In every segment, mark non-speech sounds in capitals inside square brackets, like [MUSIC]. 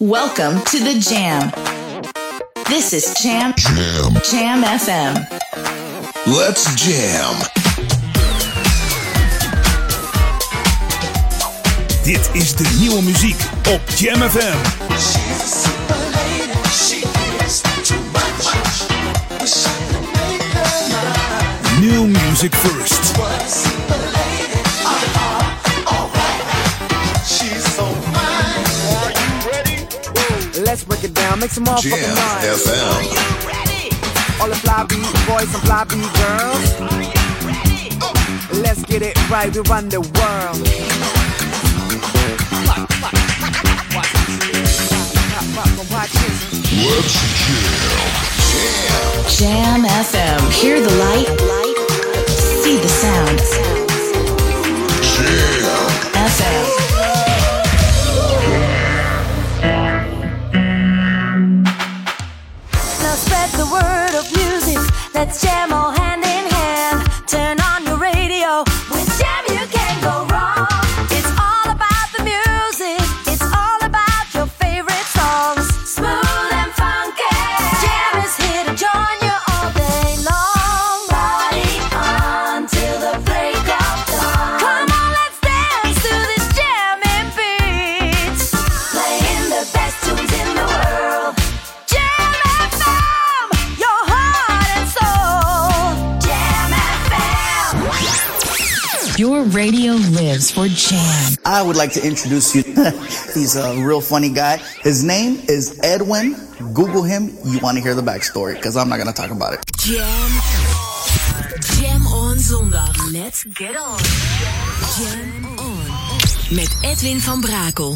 Welcome to the Jam. This is Jam Jam. Jam FM. Let's jam. Dit is de nieuwe muziek op Jam FM. New music first. Let's break it down, make some motherfucking Jam noise. FM. All the fly beat boys and fly beat girls. Let's get it right, we run the world. Let's jam. Jam FM. Hear the light, see the sound. Jam. FM. Let's jam all Jam. I would like to introduce you. [LAUGHS] He's a real funny guy. His name is Edwin. Google him. You want to hear the backstory because I'm not going to talk about it. Jam. Jam on zondag. Let's get on. Jam on. Met Edwin van Brakel.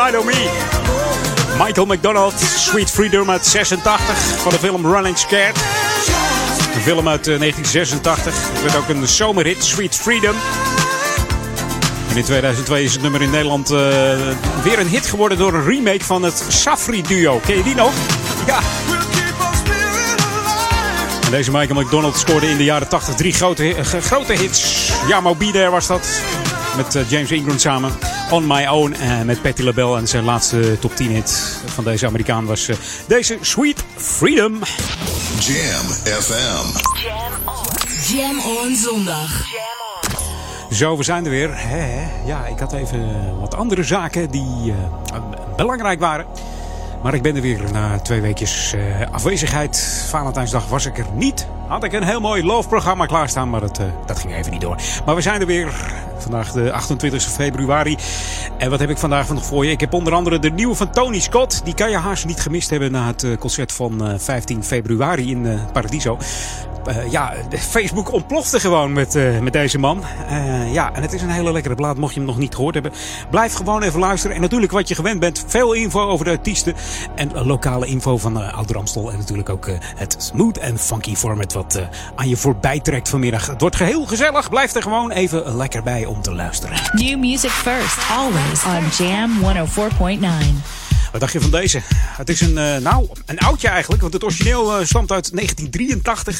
Me. Michael McDonald, Sweet Freedom uit 86 van de film Running Scared. Een film uit eh, 1986. Het werd ook een zomerhit, Sweet Freedom. In 2002 is het nummer in Nederland eh, weer een hit geworden door een remake van het Safri duo. Ken je die nog? Ja. Deze Michael McDonald scoorde in de jaren 80 drie grote, eh, grote hits. Ja, Mo Be There was dat. Met eh, James Ingram samen. On My Own en met Patti LaBelle. En zijn laatste top 10 hit van deze Amerikaan was eh, deze Sweet Freedom. Jam FM. Jam on zondag. Zo, we zijn er weer. Ja, ik had even wat andere zaken die eh, belangrijk waren. Maar ik ben er weer na twee weekjes eh, afwezigheid. Valentijnsdag was ik er niet. Had ik een heel mooi love-programma klaarstaan, maar dat, eh, dat ging even niet door. Maar we zijn er weer. Vandaag de 28 februari. En wat heb ik vandaag nog voor je? Ik heb onder andere de nieuwe van Tony Scott. Die kan je haast niet gemist hebben na het eh, concert van eh, 15 februari in eh, Paradiso. Eh, ja, Facebook ontplofte gewoon met, eh, met deze man. Eh, ja, en het is een hele lekkere plaat, mocht je hem nog niet gehoord hebben. Blijf gewoon even luisteren. En natuurlijk wat je gewend bent, veel info over de artiesten. En lokale info van uh, Ouder. En natuurlijk ook het smooth en funky format wat aan je voorbij trekt vanmiddag. Het wordt geheel gezellig. Blijf er gewoon even lekker bij om te luisteren. New music first, always on Jam 104.9. Wat dacht je van deze? Het is een, eh, nou, een oudje eigenlijk, want het origineel eh, stamt uit 1983.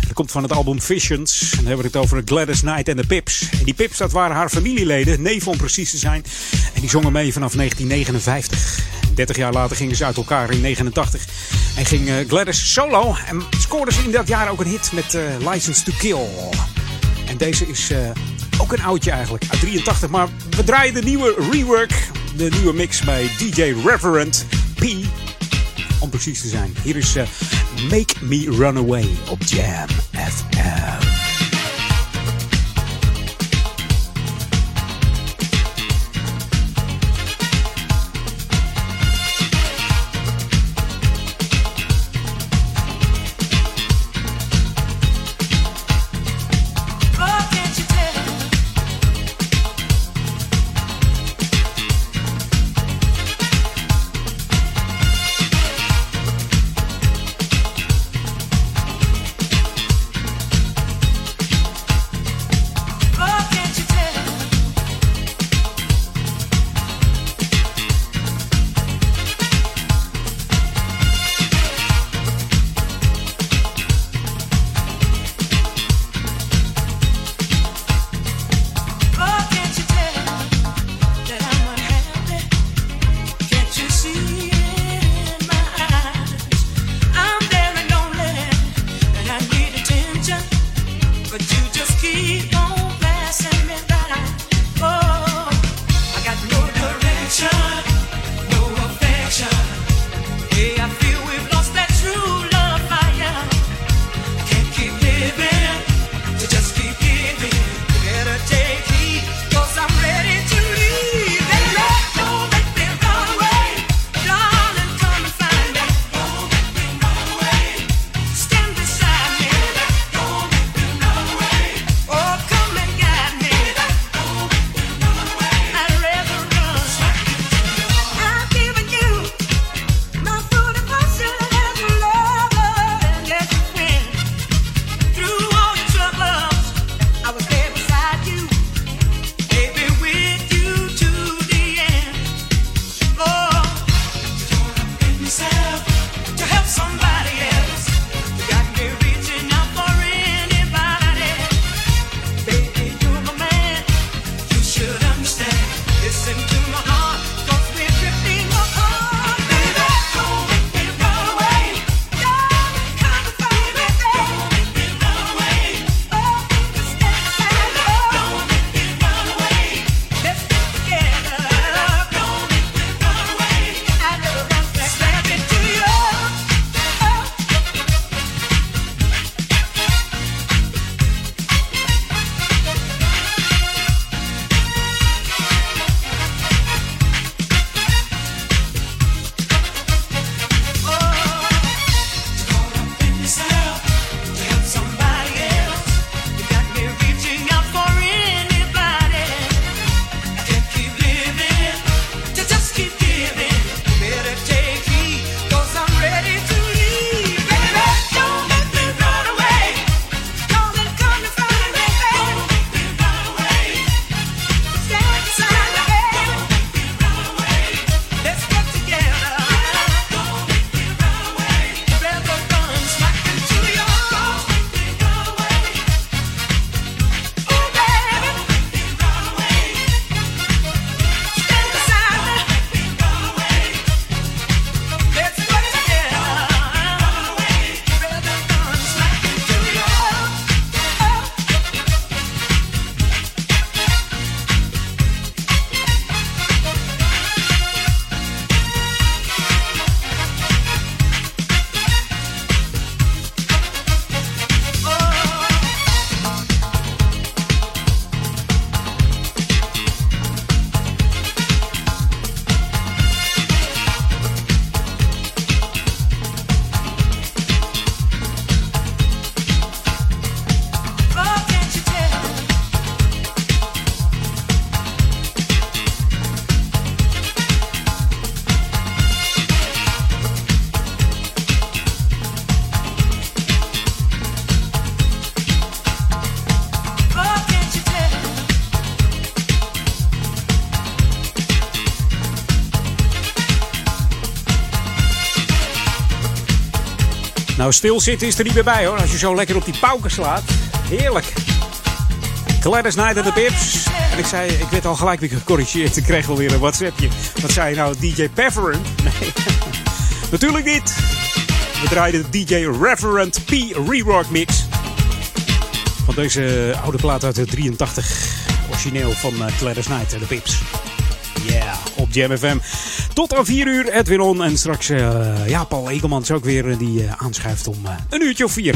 Dat komt van het album Visions. En dan hebben we het over Gladys Knight en de Pips. En die Pips, dat waren haar familieleden, neven om precies te zijn. En die zongen mee vanaf 1959. 30 jaar later gingen ze uit elkaar in 89. En ging eh, Gladys solo. En scoorde ze in dat jaar ook een hit met License to Kill. En deze is ook een oudje eigenlijk, uit 83. Maar we draaien de nieuwe rework, de nieuwe mix bij DJ Reverend P. Om precies te zijn. Hier is eh, Make Me Run Away op Jam FM. Nou, stilzitten is er niet meer bij hoor. Als je zo lekker op die pauken slaat. Heerlijk. Gladys en de Pips. En ik zei, ik werd al gelijk weer gecorrigeerd. Ik kreeg alweer een WhatsAppje. Wat zei je nou, DJ Pefferent? [LAUGHS] Nee, natuurlijk niet. We draaiden de DJ Reverend P Rework Mix. Van deze oude plaat uit de 83. Origineel van uh, Gladys en de Pips. Yeah, op Jam FM. Tot aan 4 uur Edwin On. En straks uh, ja, Paul Egelmans ook weer uh, die uh, aanschuift om een uurtje of vier.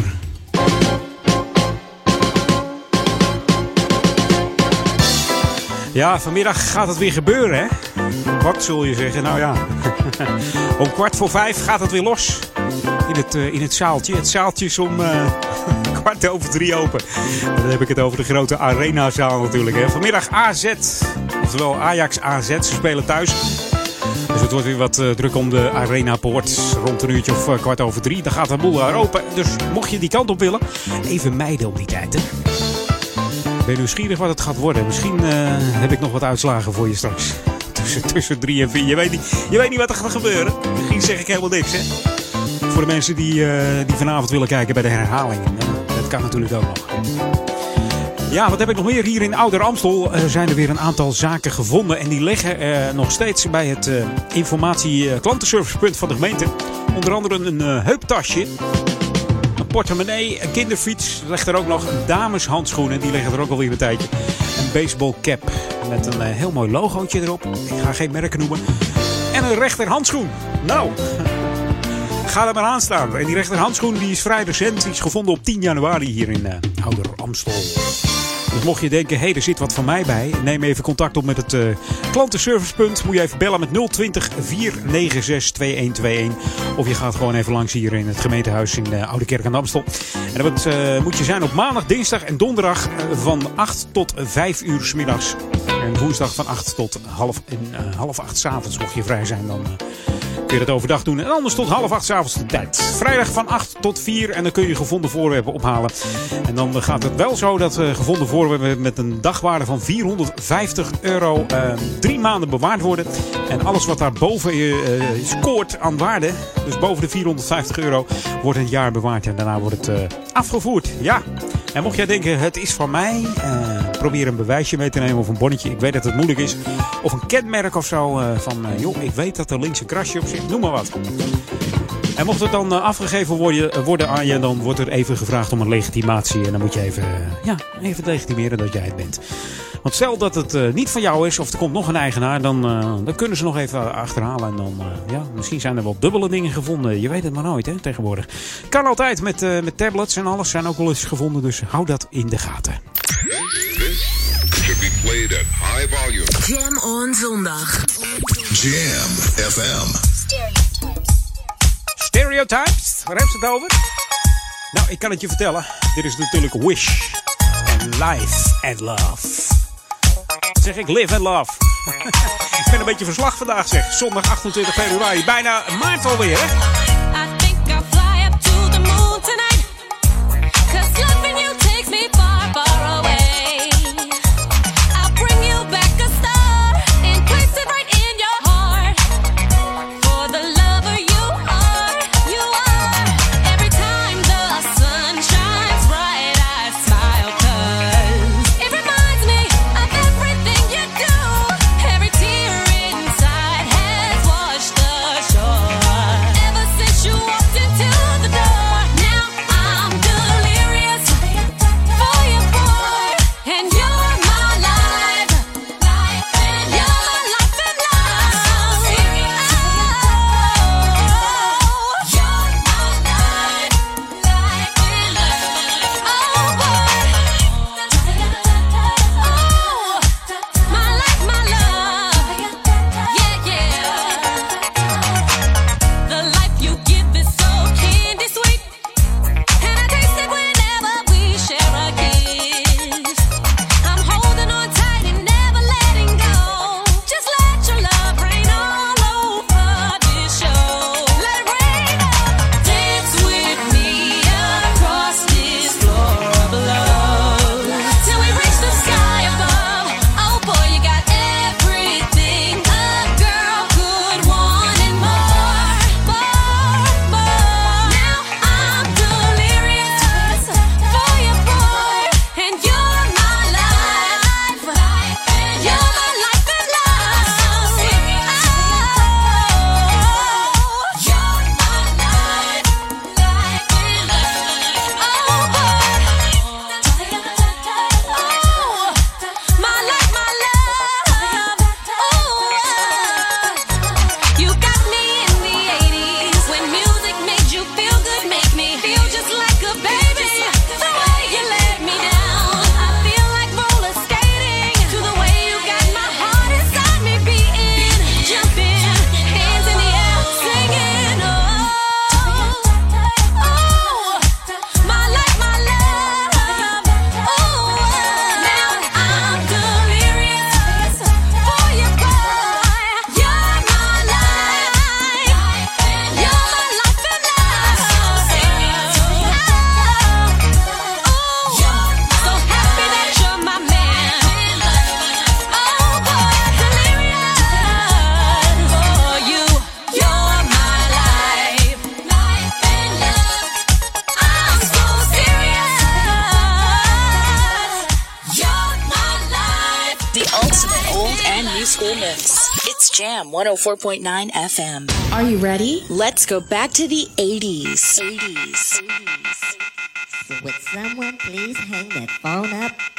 Ja, vanmiddag gaat het weer gebeuren, hè? Wat zul je zeggen? Nou ja, [LAUGHS] om kwart voor vijf gaat het weer los. In het, in het zaaltje. Het zaaltje is om [LAUGHS] kwart over drie open. Dan heb ik het over de grote arenazaal natuurlijk. Hè. Vanmiddag AZ, oftewel Ajax AZ. Ze spelen thuis. Dus het wordt weer wat uh, druk om de Arena Poort. Rond een uurtje of uh, kwart over drie. Dan gaat de boel daar open. Dus mocht je die kant op willen, even mijden op die tijd. Hè. Ik ben nieuwsgierig wat het gaat worden. Misschien uh, heb ik nog wat uitslagen voor je straks. [LAUGHS] Tussen, tussen drie en vier. Je weet, niet, je weet niet wat er gaat gebeuren. Misschien zeg ik helemaal niks. Hè. Voor de mensen die, die vanavond willen kijken bij de herhalingen. Dat kan natuurlijk ook nog. Ja, wat heb ik nog meer? Hier in Ouder Amstel uh, zijn er weer een aantal zaken gevonden. En die liggen uh, nog steeds bij het uh, informatie klantenservicepunt van de gemeente. Onder andere een heuptasje. Een portemonnee, een kinderfiets. Er ligt er ook nog dameshandschoenen. Die liggen er ook alweer een tijdje. Een baseballcap met een heel mooi logootje erop. Ik ga geen merken noemen. En een rechterhandschoen. Nou, [LAUGHS] ga er maar aan staan. En die rechterhandschoen die is vrij recent. Die is gevonden op 10 januari hier in uh, Ouder Amstel. Dus mocht je denken, hé, hey, er zit wat van mij bij. Neem even contact op met het uh, klantenservicepunt. Moet je even bellen met 020 496 2121. Of je gaat gewoon even langs hier in het gemeentehuis in uh, Oude Kerk aan de Amstel. En dat uh, moet je zijn op maandag, dinsdag en donderdag van 8 tot 5 uur s middags. En woensdag van 8 tot half, en, half 8 s avonds. Mocht je vrij zijn, dan kun je het overdag doen. En anders tot half acht s'avonds de tijd. Vrijdag van 8 tot 4 en dan kun je gevonden voorwerpen ophalen. En dan gaat het wel zo dat uh, gevonden voorwerpen met een dagwaarde van 450 euro uh, drie maanden bewaard worden. En alles wat daarboven uh, scoort aan waarde, dus boven de 450 euro, wordt een jaar bewaard. En daarna wordt het afgevoerd. Ja. En mocht jij denken, het is van mij, probeer een bewijsje mee te nemen of een bonnetje. Ik weet dat het moeilijk is. Of een kenmerk of zo van, joh, ik weet dat er links een krasje op zit. Noem maar wat. En mocht het dan uh, afgegeven worden, worden aan je, dan wordt er even gevraagd om een legitimatie. En dan moet je even, uh, ja, even legitimeren dat jij het bent. Want stel dat het uh, niet van jou is, of er komt nog een eigenaar, dan, dan kunnen ze nog even achterhalen. En dan, ja, misschien zijn er wel dubbele dingen gevonden. Je weet het maar nooit, hè, tegenwoordig. Kan altijd met, met tablets en alles zijn ook wel eens gevonden, dus hou dat in de gaten. should be played at high volume. Jam on zondag. Jam FM. Stereotypes, waar hebben ze het over? Nou, ik kan het je vertellen. Dit is natuurlijk Wish. And Life and Love. Zeg ik? Live and Love. [LAUGHS] ik ben een beetje verslag vandaag zeg. Zondag 28 februari. Bijna maart alweer, hè? 104.9 FM. Are you ready? Let's go back to the 80s. 80s. 80s. So would someone please hang that phone up?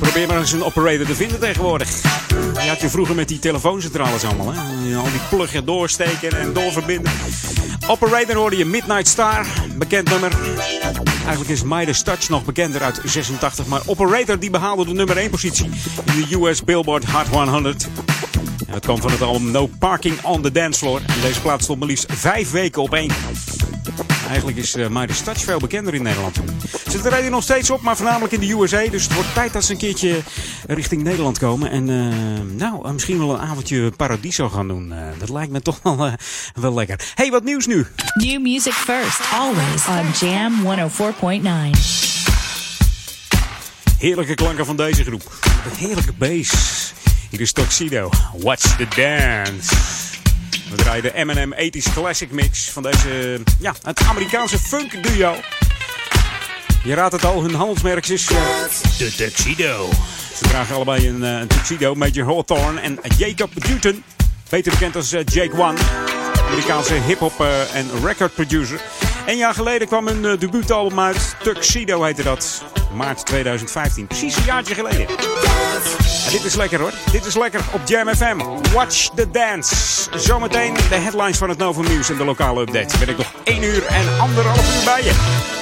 Probeer maar eens een operator te vinden tegenwoordig. Je had je vroeger met die telefooncentrales allemaal. Hè? Al die pluggen doorsteken en doorverbinden. Operator hoorde je Midnight Star. Bekend nummer. Eigenlijk is Midas Touch nog bekender uit 86. Maar Operator die behaalde de nummer 1 positie in de US Billboard Hot 100. En dat kwam van het album No Parking on the Dance Floor. En deze plaats stond maar liefst vijf weken op één. Eigenlijk is uh, Midas Touch veel bekender in Nederland. Ze treden nog steeds op, maar voornamelijk in de USA. Dus het wordt tijd dat ze een keertje richting Nederland komen. En uh, nou, misschien wel een avondje Paradiso gaan doen. Uh, dat lijkt me toch wel, uh, wel lekker. Hey, wat nieuws nu? New music first, always on Jam 104.9. Heerlijke klanken van deze groep. Heerlijke bass. Hier is Tuxedo. Watch the dance. We draaien de Eminem 80s Classic Mix van deze, ja, het Amerikaanse funk duo. Je raadt het al, hun handelsmerk is uh, de Tuxedo. Ze dragen allebei een, uh, een tuxedo, Major Hawthorne en Jacob Newton. Beter bekend als uh, Jake One. Amerikaanse hip-hop en record producer. Een jaar geleden kwam een uh, debuutalbum uit. Tuxedo heette dat. Maart 2015. Precies een jaartje geleden. En dit is lekker hoor. Dit is lekker op Jam FM. Watch the dance. Zometeen de headlines van het Nova News en de lokale update. Ben ik nog 1 uur en anderhalf uur bij je.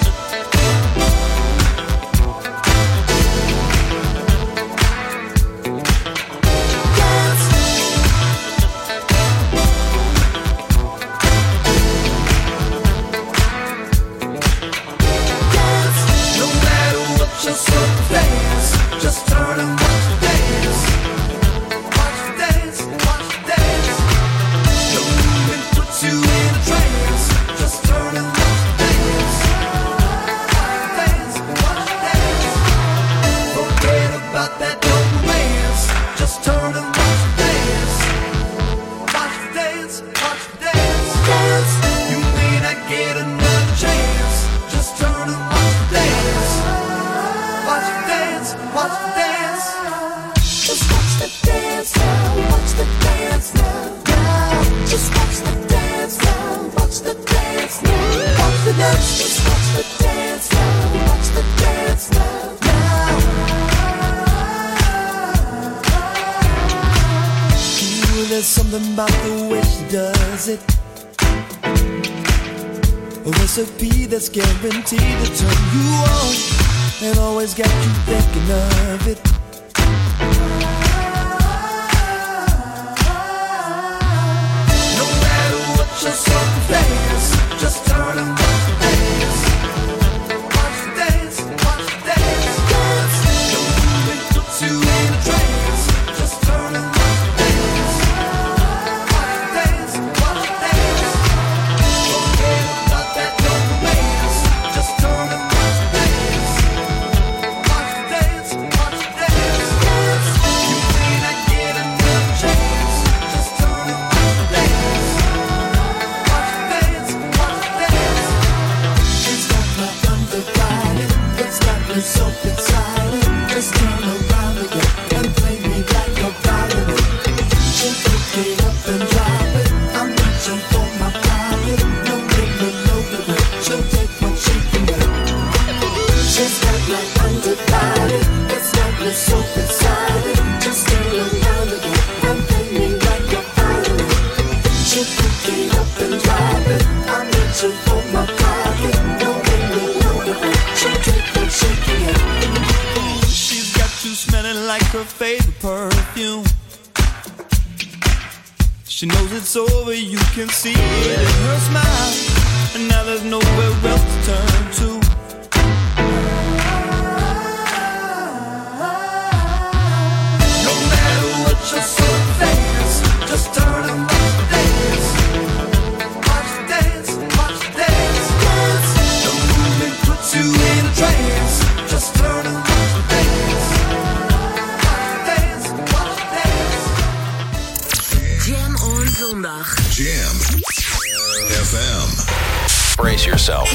Her favorite perfume. She knows it's over, you can see it in her smile. And now there's nowhere else to turn to. Brace yourself.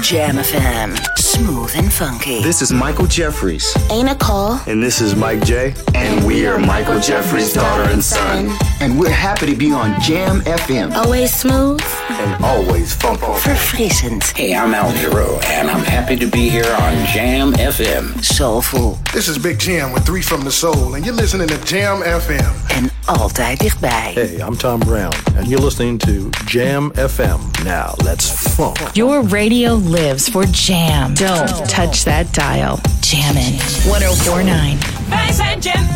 Jam FM. Smooth and funky. This is Michael Jeffries. Ain't a call. And this is Mike J. And we are Michael Jeffries' daughter and son. And we're happy to be on Jam FM. Always smooth. And always funky. Verfrissend. Hey, I'm Al Giro, and I'm happy to be here on Jam FM. Soulful. This is Big Jam with Three from the Soul, and you're listening to Jam FM. En altijd dichtbij. Hey, I'm Tom Brown, and you're listening to Jam FM. Now, let's funk. Your radio lives for Jam. Don't touch that dial. Jammin' 1049. Wij zijn Jam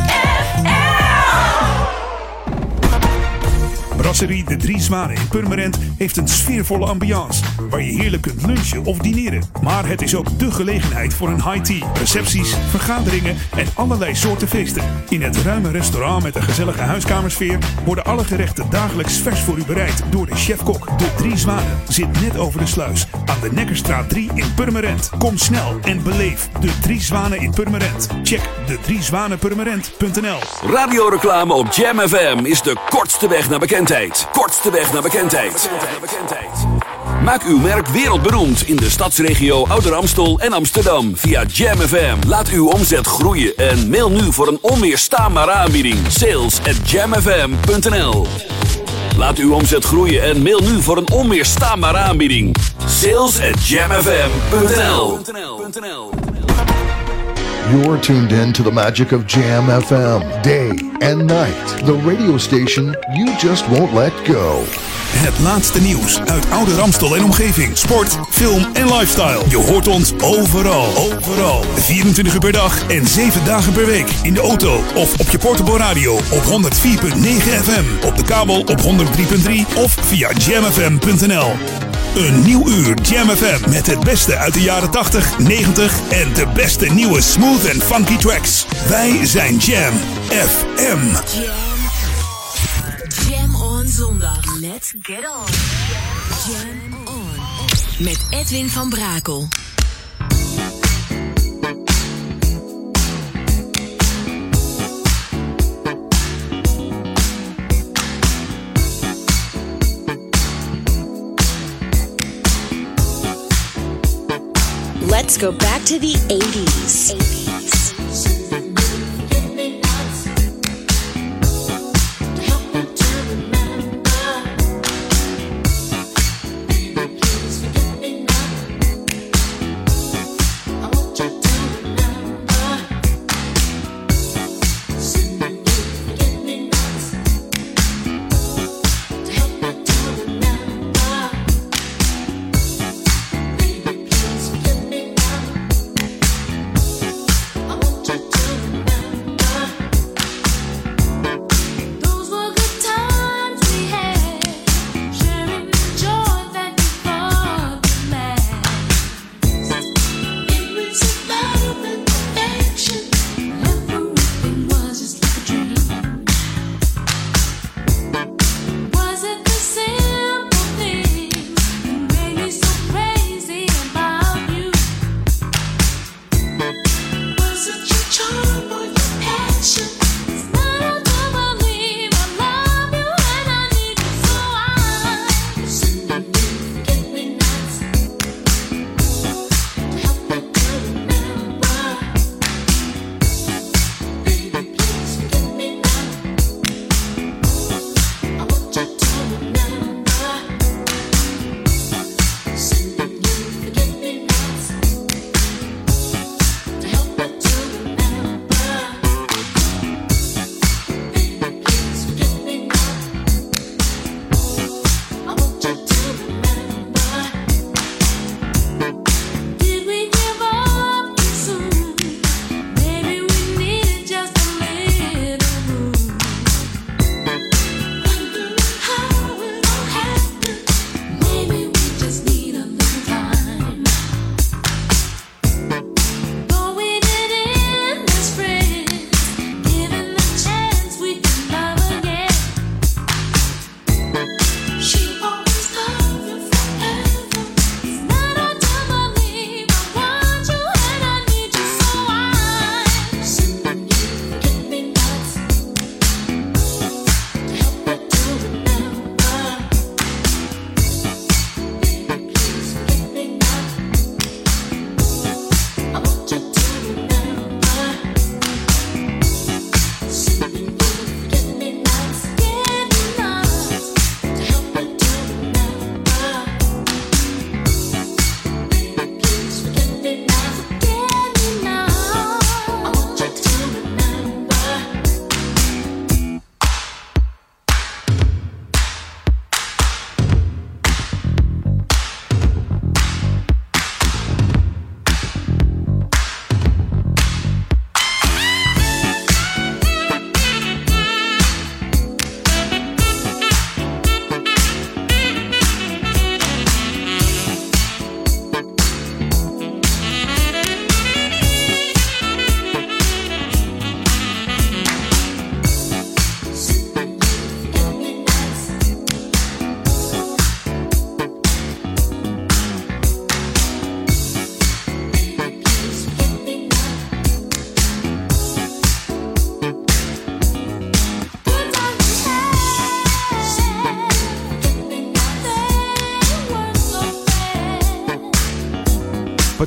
Brasserie De Drie Zwanen in Purmerend heeft een sfeervolle ambiance waar je heerlijk kunt lunchen of dineren. Maar het is ook de gelegenheid voor een high tea, recepties, vergaderingen en allerlei soorten feesten. In het ruime restaurant met een gezellige huiskamersfeer worden alle gerechten dagelijks vers voor u bereid door de chef-kok. De Drie Zwanen zit net over de sluis aan de Nekkerstraat 3 in Purmerend. Kom snel en beleef De Drie Zwanen in Purmerend. Check de driezwanenpurmerend.nl Radioreclame op Jam FM is de kortste weg naar bekendheid. Kortste weg naar bekendheid. Maak uw merk wereldberoemd in de stadsregio Ouder Amstel en Amsterdam via Jam FM. Laat uw omzet groeien en mail nu voor een onweerstaanbare aanbieding. Sales at jamfm.nl Laat uw omzet groeien en mail nu voor een onweerstaanbare aanbieding. Sales at jamfm.nl You're tuned in to the magic of Jam FM, day and night. The radio station you just won't let go. Het laatste nieuws uit oude Ramstel en omgeving. Sport, film en lifestyle. Je hoort ons overal. Overal. 24 uur per dag en 7 dagen per week. In de auto of op je portable radio op 104.9 FM. Op de kabel op 103.3 of via jamfm.nl. Een nieuw uur Jam FM met het beste uit de jaren 80, 90 en de beste nieuwe smooth en funky tracks. Wij zijn Jam FM. Jam on zondag. Let's get on. Jam on. Met Edwin van Brakel. Let's go back to the 80s.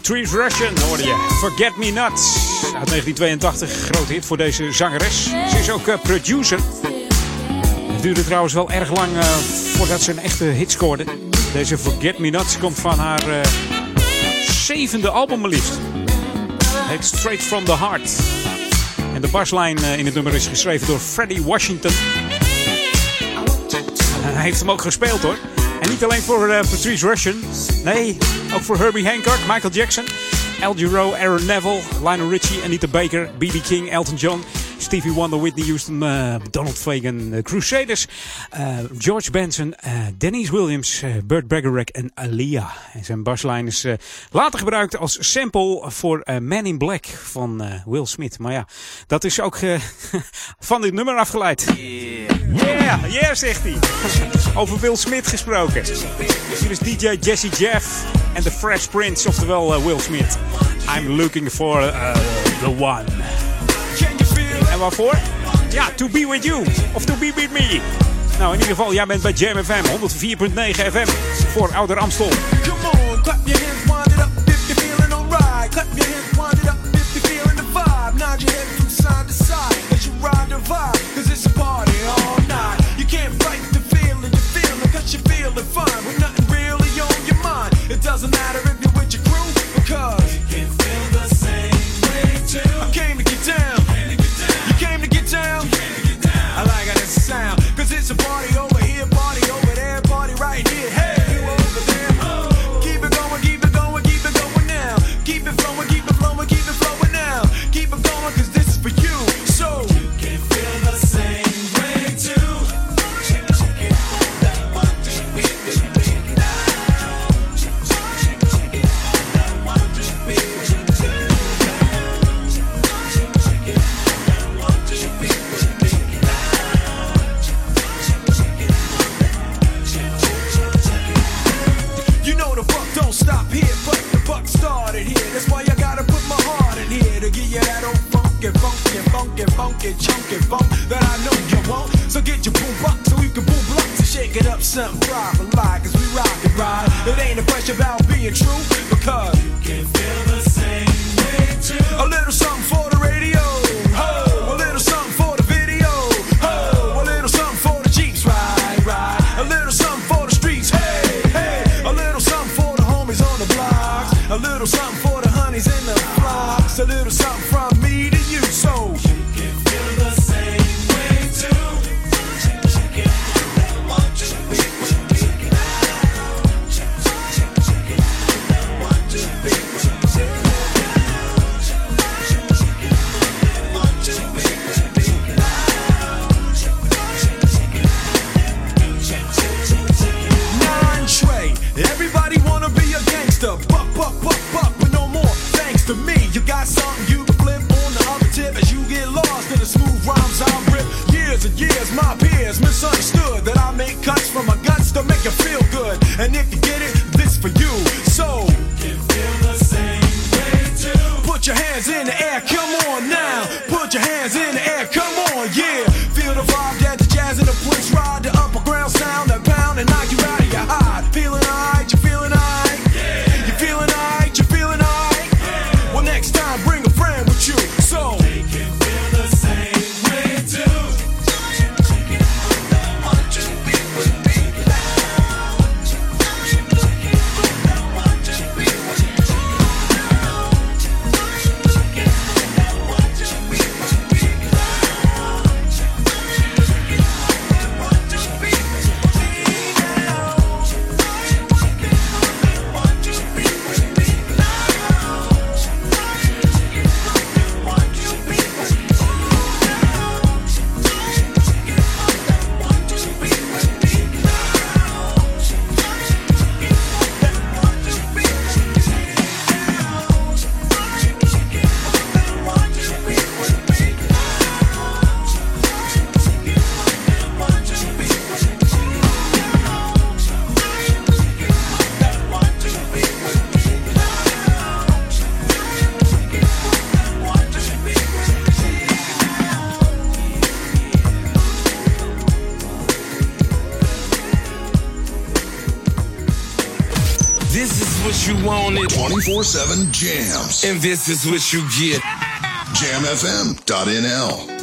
Patrice Russian hoorde je. Forget Me Not. Uit 1982. Grote hit voor deze zangeres. Ze is ook eh, producer. Het duurde trouwens wel erg lang eh, voordat ze een echte hit scoorde. Deze Forget Me Not komt van haar eh, zevende album maar liefst. Straight From The Heart. En de baslijn in het nummer is geschreven door Freddie Washington. Hij heeft hem ook gespeeld hoor. En niet alleen voor Patrice Russian. Nee, ook voor Herbie Hancock, Michael Jackson, Al Aaron Neville, Lionel Richie, Anita Baker, B.B. King, Elton John, Stevie Wonder, Whitney Houston, eh, Donald Fagan, eh, Crusaders, eh, George Benson, Denise Williams, Burt Bacharach en Aaliyah. En zijn baslijn is later gebruikt als sample voor Man in Black van Will Smith. Maar ja, dat is ook [LAUGHS] van dit nummer afgeleid. Yeah, yeah, zegt hij. Over Will Smith gesproken. Hier is DJ Jesse Jeff en The Fresh Prince, oftewel eh, Will Smith. I'm looking for uh, the one. En waarvoor? Ja, to be with you. Of to be with me. Nou, in ieder geval, jij bent bij Jam FM 104.9 FM voor Ouder Amstel. Come on, clap your hands, wind it up if you're feeling alright. Clap your hands, wind it up if you're feeling the vibe. Nod your head from side to side as you ride the vibe. Cause it's party all night. You can't fight the feeling you're feeling cause you're feeling fine with nothing your mind. It doesn't matter if you're with your crew because you can feel the same way too. I came to get down. You came to get down. I like how this sound. Cause it's a party over here, party over there, party right here. Hey, That's why I gotta put my heart in here to give you that old funky, funky, funky, funky, chunky funk that I know you want. So get your boom box so we can boom blocks and shake it up something proper like as we rock and ride. It ain't a question about being true because you can feel the same way too. A little something for my peers misunderstood that I make cuts from my guts to make you feel good. And if you 24 7 jams. And this is what you get. JamFM.nl.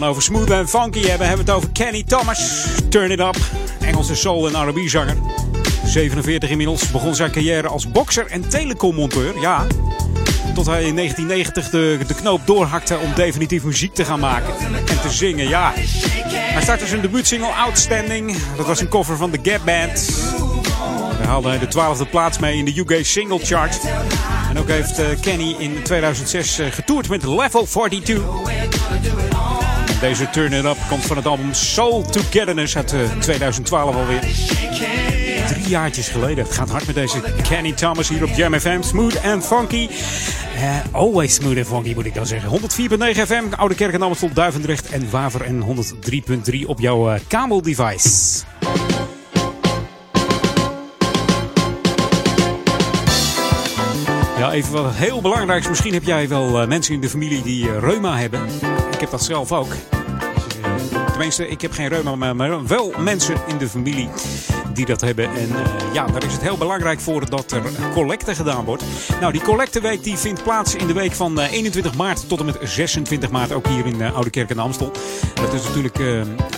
dan over smooth en funky hebben, hebben we het over Kenny Thomas. Turn it up. Engelse soul en R&B zanger. 47 inmiddels begon zijn carrière als bokser en telecommonteur. Ja, tot hij in 1990 de, de knoop doorhakte om definitief muziek te gaan maken en te zingen. Ja, hij startte dus zijn debuutsingle Outstanding. Dat was een cover van The Gap Band. Daar haalde hij de 12e plaats mee in de UK Single Chart. En ook heeft eh, Kenny in 2006 eh, getoerd met Level 42. Deze Turn It Up komt van het album Soul Togetherness uit eh, 2012 alweer. Drie jaartjes geleden. Het gaat hard met deze Kenny Thomas hier op Jam FM. Smooth and funky. Eh, always smooth and funky moet ik dan zeggen. 104.9 FM, Oude Kerk en Amstel, Duivendrecht en Waver. En 103.3 op jouw eh, kabeldevice. Even wat heel belangrijks. Misschien heb jij wel uh, mensen in de familie die uh, reuma hebben. Ik heb dat zelf ook. Tenminste, ik heb geen reuma, maar wel mensen in de familie die dat hebben. En uh, ja, daar is het heel belangrijk voor dat er collecte gedaan wordt. Nou, die collecteweek die vindt plaats in de week van uh, 21 maart tot en met 26 maart. Ook hier in uh, Oude Kerk en Amstel. Dat is natuurlijk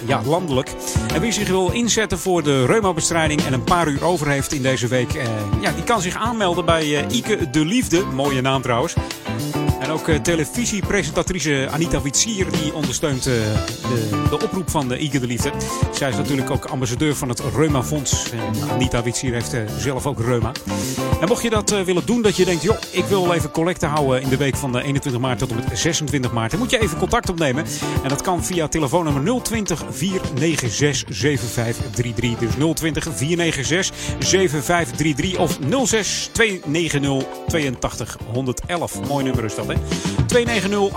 ja, landelijk. En wie zich wil inzetten voor de reumabestrijding en een paar uur over heeft in deze week. ja, die kan zich aanmelden bij Ike de Liefde. Mooie naam trouwens. En ook uh, televisiepresentatrice Anita Witsier die ondersteunt uh, de, de, oproep van de Ike de Liefde. Zij is natuurlijk ook ambassadeur van het Reuma Fonds. En Anita Witsier heeft uh, zelf ook reuma. En mocht je dat willen doen, dat je denkt, joh, ik wil even collecte houden in de week van 21 maart tot en met 26 maart. Dan moet je even contact opnemen. En dat kan via telefoonnummer 020 496 7533. Dus 020 496 7533 of 06 290 82 111. Mooi nummer is dat. 290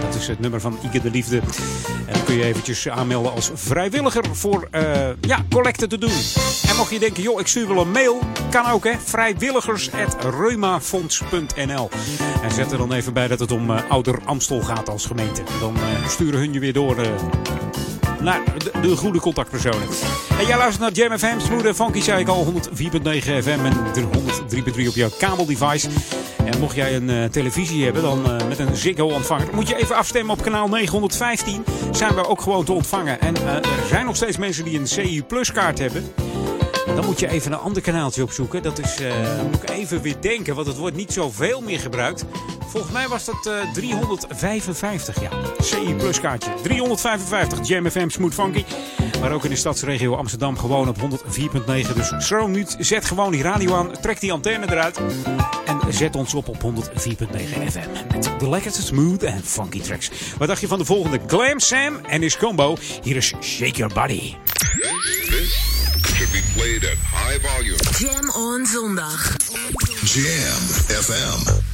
Dat is het nummer van Ike de Liefde. En dan kun je eventjes aanmelden als vrijwilliger voor uh, ja, collecten te doen. En mocht je denken, joh, ik stuur wel een mail. Kan ook, hè. Vrijwilligers.reumafonds.nl En zet er dan even bij dat het om uh, Ouder Amstel gaat als gemeente. Dan uh, sturen hun je weer door naar de, de, goede contactpersonen. En jij luistert naar Jam FM, Smooth Funky, zei ik al, 104.9 FM en 103.3 op jouw kabeldevice. En mocht jij een uh, televisie hebben, dan uh, met een Ziggo ontvanger, moet je even afstemmen op kanaal 915. Zijn we ook gewoon te ontvangen. En uh, er zijn nog steeds mensen die een CU Plus kaart hebben. Dan moet je even een ander kanaaltje opzoeken. Dat is, moet ik even weer denken, want het wordt niet zoveel meer gebruikt. Volgens mij was dat uh, 355, ja. CI Plus kaartje. 355, Jam FM Smooth Funky. Maar ook in de stadsregio Amsterdam gewoon op 104.9. Dus zo nu, zet gewoon die radio aan, trek die antenne eruit. En zet ons op op 104.9 FM. Met de lekkerste smooth en funky tracks. Wat dacht je van de volgende? Glam Sam en his combo. Hier is Shake Your Body. Should be played at high volume. Jam on zondag. Jam FM.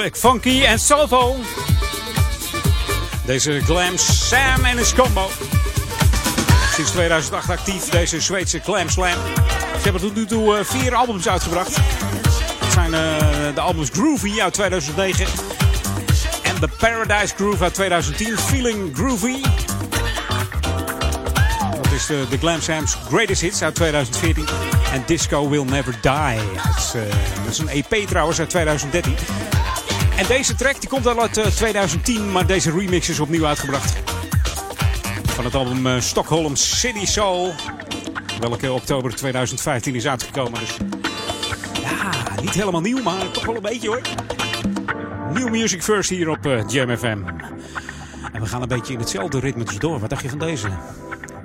Heerlijk funky en soulful. Deze Glam Sam en his combo. Sinds 2008 actief, deze Zweedse Glam Slam. Ze hebben tot nu toe uh, vier albums uitgebracht. Dat zijn uh, de albums Groovy uit 2009. En The Paradise Groove uit 2010. Feeling Groovy. Dat is de, Glam Sam's Greatest Hits uit 2014. En Disco Will Never Die. Dat is, uh, dat is een EP trouwens uit 2013. En deze track die komt al uit uh, 2010, maar deze remix is opnieuw uitgebracht. Van het album uh, Stockholm City Soul. Welke oktober 2015 is uitgekomen. Dus ja, niet helemaal nieuw, maar toch wel een beetje hoor. New Music First hier op uh, Jam FM. En we gaan een beetje in hetzelfde ritme dus door. Wat dacht je van deze?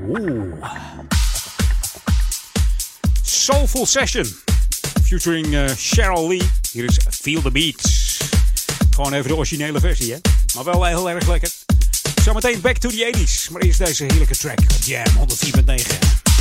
Oeh. Soulful Session. Featuring uh, Cheryl Lee. Hier is Feel the Beats. Gewoon even de originele versie, hè? Maar wel heel erg lekker. Zometeen back to the 80s. Maar eerst deze heerlijke track Jam 104.9.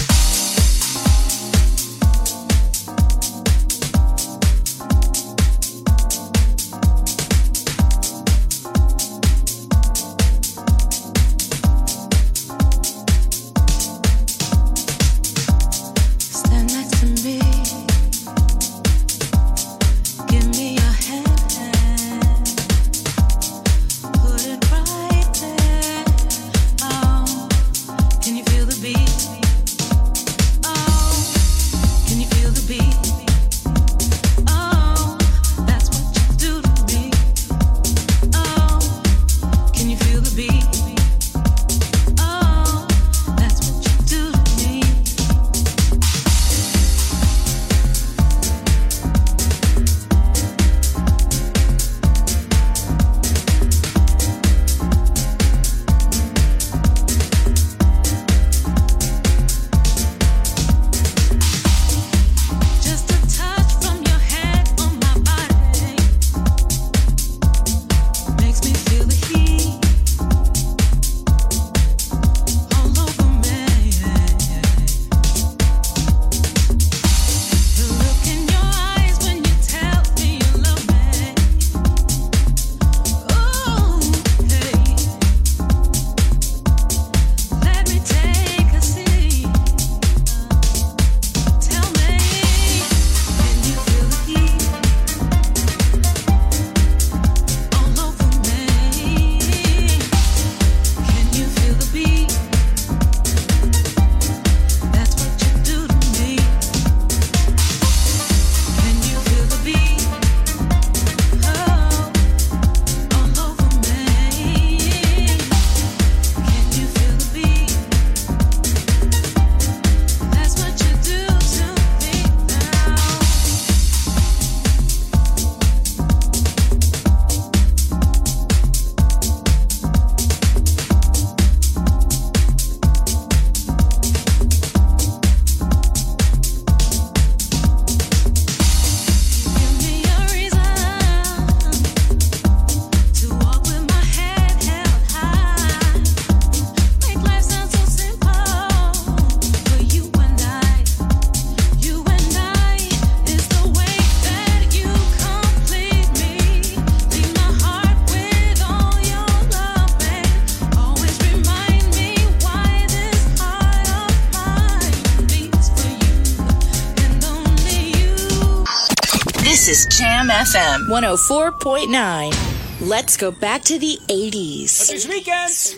FM 104.9. Let's go back to the 80s. Het is weekend!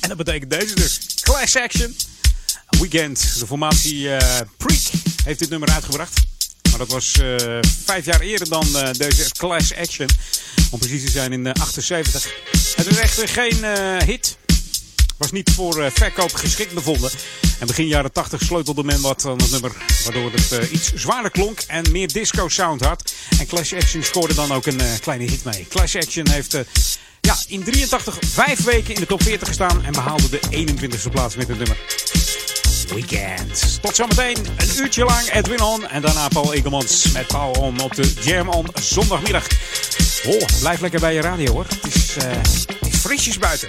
En dat betekent deze dus. Clash Action. Weekend. De formatie uh, Preek heeft dit nummer uitgebracht. Maar dat was uh, vijf jaar eerder dan uh, deze Clash Action. Om precies te zijn in 78. Het is echt geen hit. Was niet voor uh, verkoop geschikt bevonden. En begin jaren 80 sleutelde men wat aan het nummer. Waardoor het uh, iets zwaarder klonk en meer disco sound had. En Clash Action scoorde dan ook een uh, kleine hit mee. Clash Action heeft ja, in 83 vijf weken in de top 40 gestaan. En behaalde de 21ste plaats met het nummer. Weekend. Tot zometeen een uurtje lang Edwin On. En daarna Paul Egelmans met Paul On op de Jam On zondagmiddag. Oh, blijf lekker bij je radio hoor. Het is, is frisjes buiten.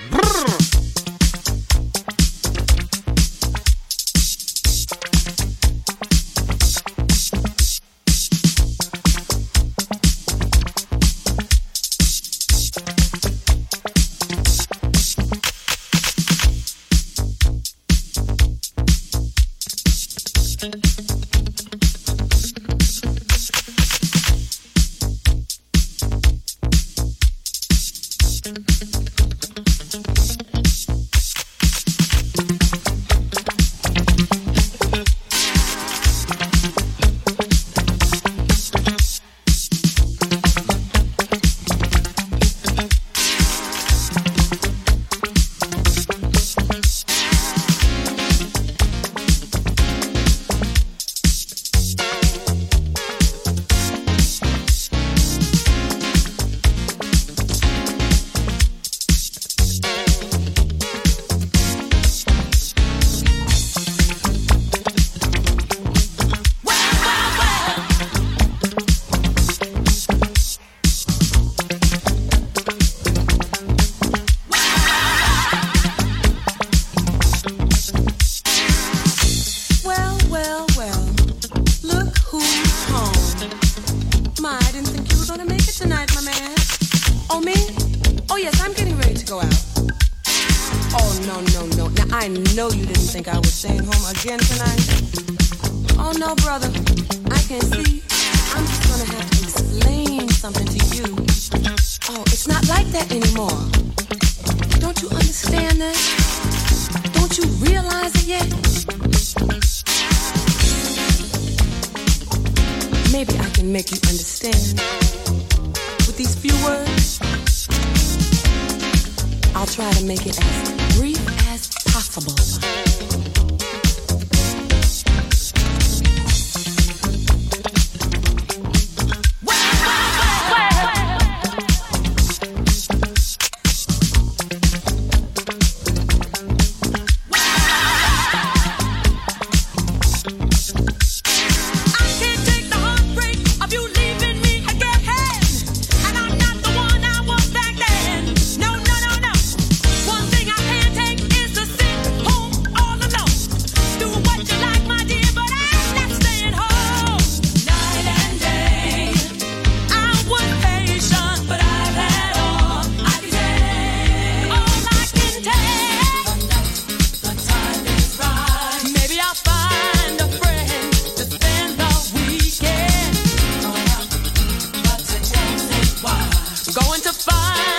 To find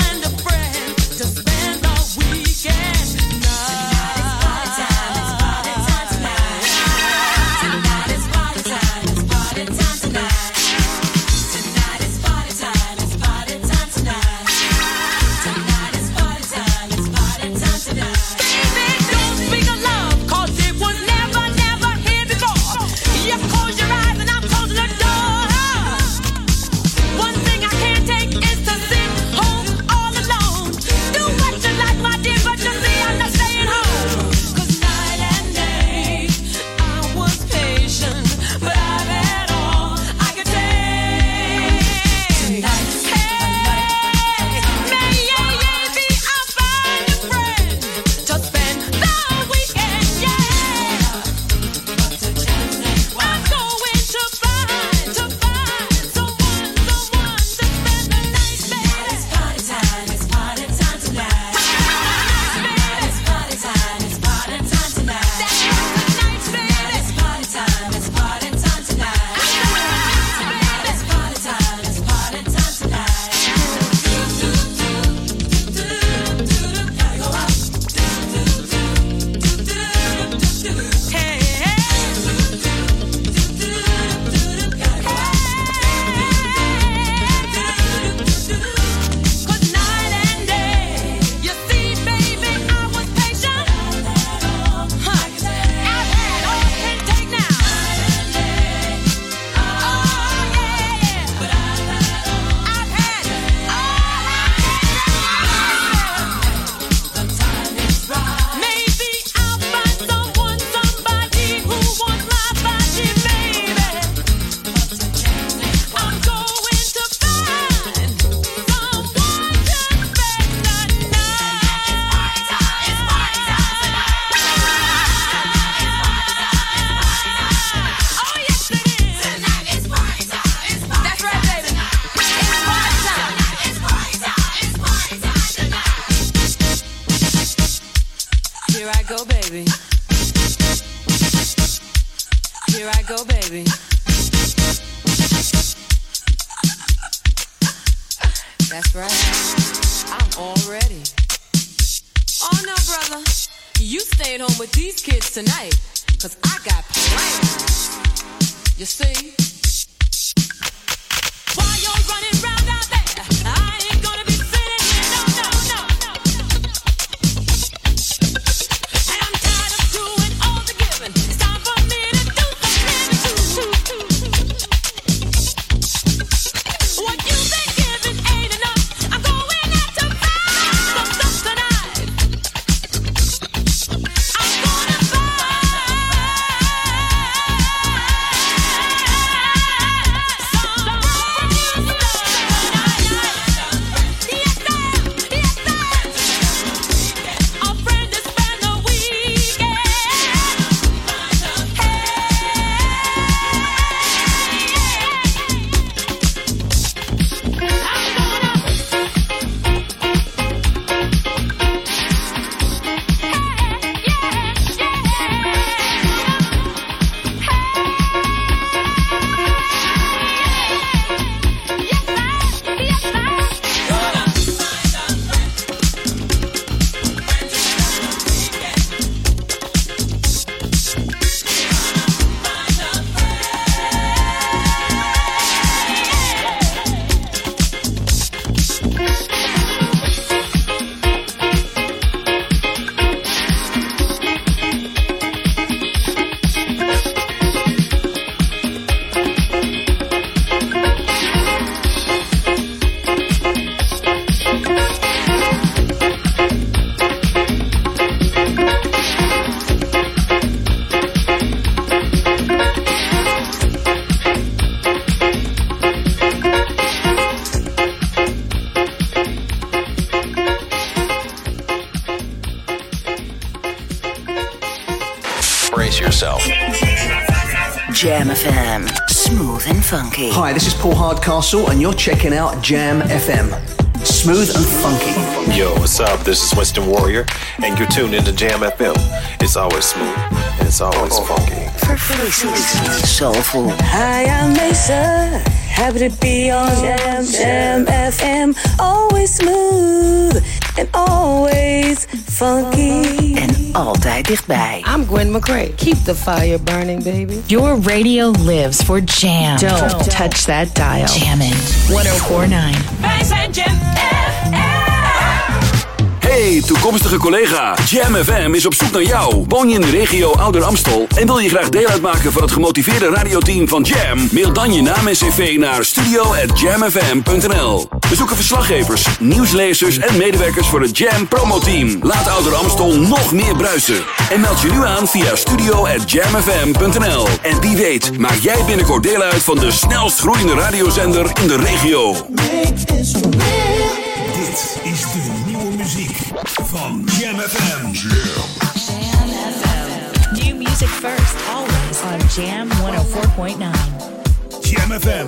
Hardcastle, and you're checking out Jam FM. Smooth and funky. Yo, what's up? This is Winston Warrior, and you're tuned into Jam FM. It's always smooth, and it's always funky. Verfrissend. Soulful. Hi, I'm Mesa. Happy to be on Jam, Jam FM. Always smooth and always funky. En altijd dichtbij. I'm Gwen McCrae. Keep the fire burning, baby. Your radio lives for Jam. Don't, touch that dial. Jammin' 1049. Wij zijn Jam Hey, toekomstige collega. Jam FM is op zoek naar jou. Woon je in de regio Ouder Amstel en wil je graag deel uitmaken van het gemotiveerde radioteam van Jam? Mail dan je naam en cv naar studio@jamfm.nl. We zoeken verslaggevers, nieuwslezers en medewerkers voor het Jam promoteam. Laat Ouder Amstel nog meer bruisen. En meld je nu aan via studio@jamfm.nl. En wie weet, maak jij binnenkort deel uit van de snelst groeiende radiozender in de regio. Dit is de nieuwe muziek van Jam FM. New music first, always on Jam 104.9. Jam FM.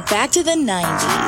Back to the 90s. 90s.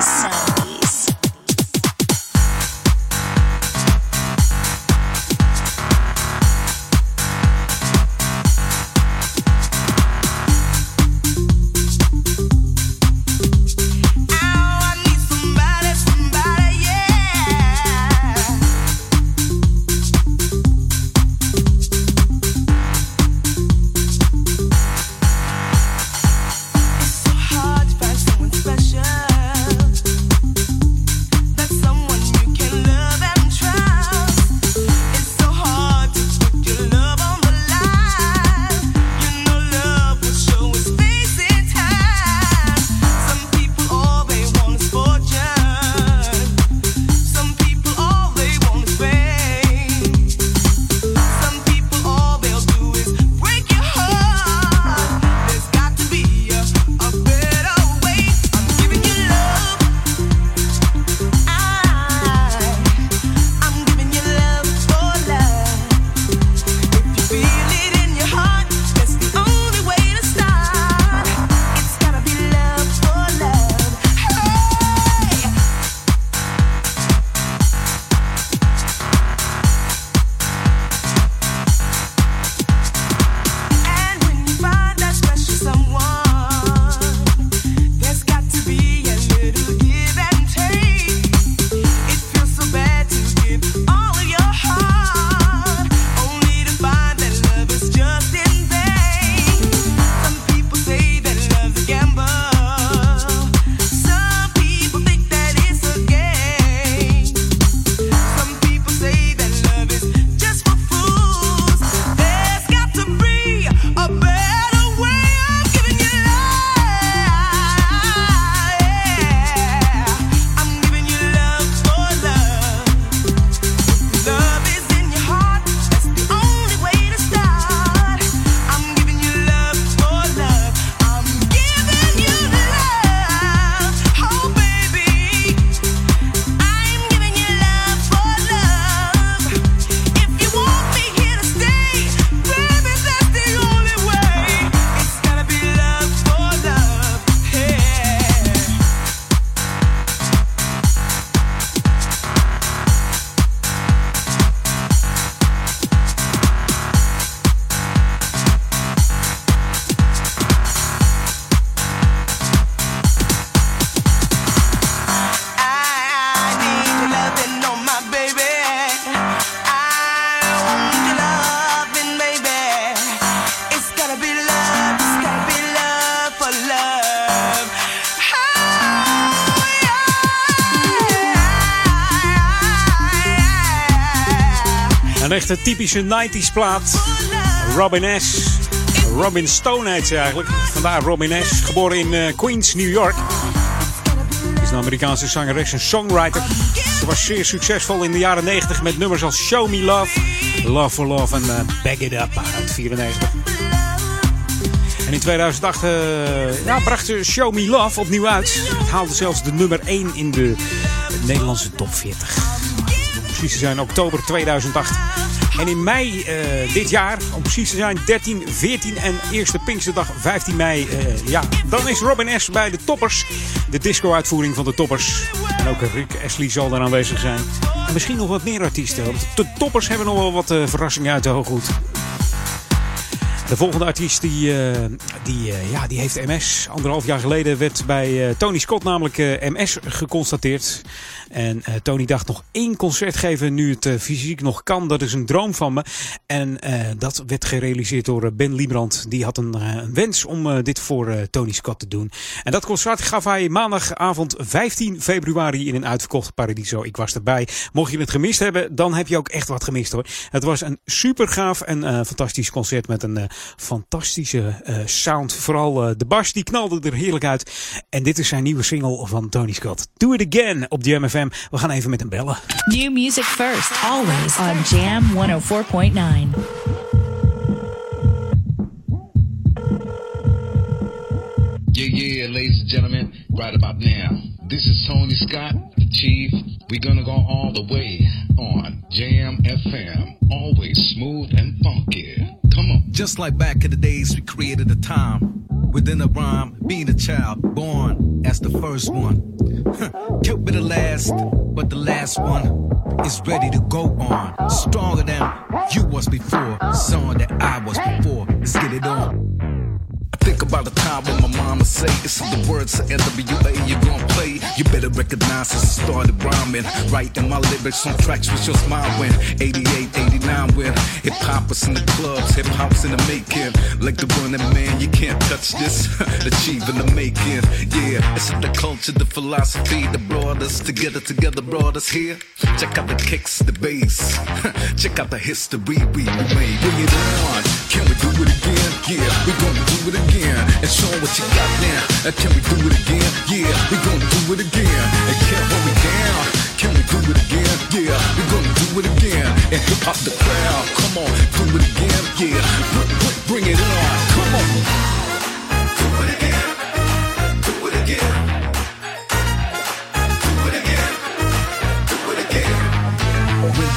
Echte typische 90s plaat. Robin S. Robin Stone heet ze eigenlijk. Vandaar Robin S. Geboren in eh, Queens, New York. Is een Amerikaanse zangeres en songwriter. Ze was zeer succesvol in de jaren 90 met nummers als Show Me Love, Love for Love en Back It Up uit 94. En in 2008 eh, ja, bracht ze Show Me Love opnieuw uit. Het haalde zelfs de nummer 1 in de Nederlandse top 40. Om precies te zijn, oktober 2008. En in mei eh, dit jaar, om precies te zijn, 13, 14 en eerste Pinksterdag 15 mei. eh, ja, dan is Robin S. bij de toppers. De disco-uitvoering van de toppers. En ook Rick Ashley zal daar aanwezig zijn. En misschien nog wat meer artiesten. Want de toppers hebben nog wel wat eh, verrassingen uit de hooghoed. De volgende artiest die, die, ja, die heeft MS. Anderhalf jaar geleden werd bij Tony Scott namelijk MS geconstateerd. En eh, Tony dacht nog één concert geven nu het eh, fysiek nog kan. Dat is een droom van me. En eh, dat werd gerealiseerd door Ben Liebrand. Die had een, een wens om dit voor Tony Scott te doen. En dat concert gaf hij maandagavond 15 februari in een uitverkocht Paradiso. Ik was erbij. Mocht je het gemist hebben, dan heb je ook echt wat gemist hoor. Het was een super gaaf en fantastisch concert met een fantastische sound. Vooral de bas die knalde er heerlijk uit. En dit is zijn nieuwe single van Tony Scott. Do It Again op Jam We gaan even met hem bellen. New music first, always on Jam 104.9. Yeah, yeah, ladies and gentlemen, right about now. This is Tony Scott, the Chief. We're gonna go all the way on Jam FM. Always smooth and funky. Come on. Just like back in the days, we created a time within a rhyme, being a child, born as the first one. Could be the last, but the last one is ready to go on. Stronger than you was before, song that I was before. Let's get it on. Think about the time when my mama say it's the words of NWA you gon' play. You better recognize since I started rhyming. Writing my lyrics on tracks with your smile when 88, 89 when hip hop was in the clubs, hip hop's in the making. Like the running man, you can't touch this. [LAUGHS] Achieving the making. Yeah, it's the culture, the philosophy that brought us together, together brought us here. Check out the kicks, the bass. [LAUGHS] Check out the history we made. Bring it on. Can we do it again? Yeah, we gonna do it again. And show what you got now. Uh, Can we do it again? Yeah, we gonna do it again. And can't hold me down. Can we do it again? Yeah, we gonna do it again. And hip hop the crowd. Come on, do it again. Yeah, bring, bring, bring it on. Come on. Do it again. Do it again.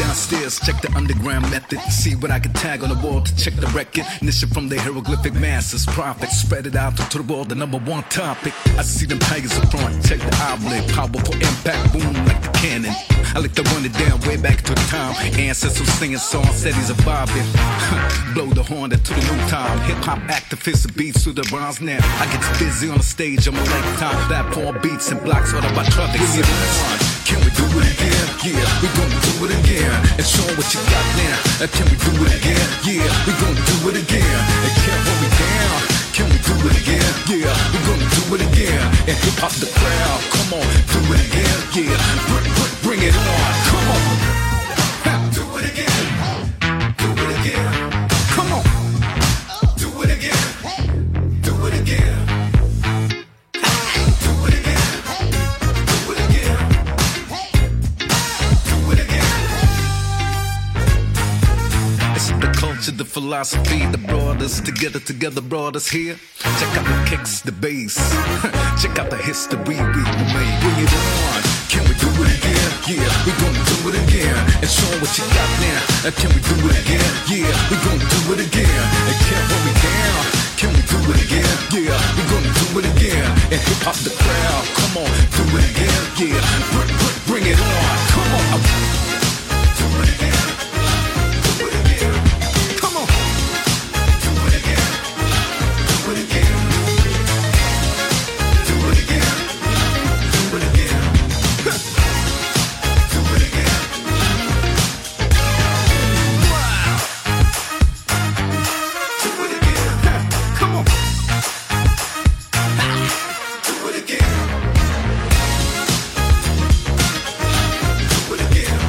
Downstairs, check the underground method. See what I can tag on the wall to check the record. Nation from the hieroglyphic masters, prophets. Spread it out to the world, the number one topic. I see them tigers up front, check the omelet. Powerful impact, boom like the cannon. I to run it down way back to the time. Ancestors singing songs, said he's a bobbing. [LAUGHS] Blow the horn to the new time. Hip hop activists, beats to the bronze now. I get busy on the stage on my lifetime. Platform beats and blocks, all about traffic. Can we do it again? Yeah, we gonna do it again. And show what you got now. Can we do it again? Yeah, we gonna do it again. And can't hold me down. Can we do it again? Yeah, we gonna do it again. And hip hop the crowd. Come on, do it again. Yeah, bring, bring, bring it on. Come on. Do it again. The philosophy that brought us together, together brought us here. Check out the kicks, the bass. [LAUGHS] Check out the history we made. Bring it on. Can we do it again? Yeah, we gonna do it again. And show what you got now. Uh, Can we do it again? Yeah, we gonna do it again. And can't hold me down. Can we do it again? Yeah, we gonna do it again. And hip hop the crowd. Come on, do it again. Yeah, bring, bring, bring it on. Come on. Do it again.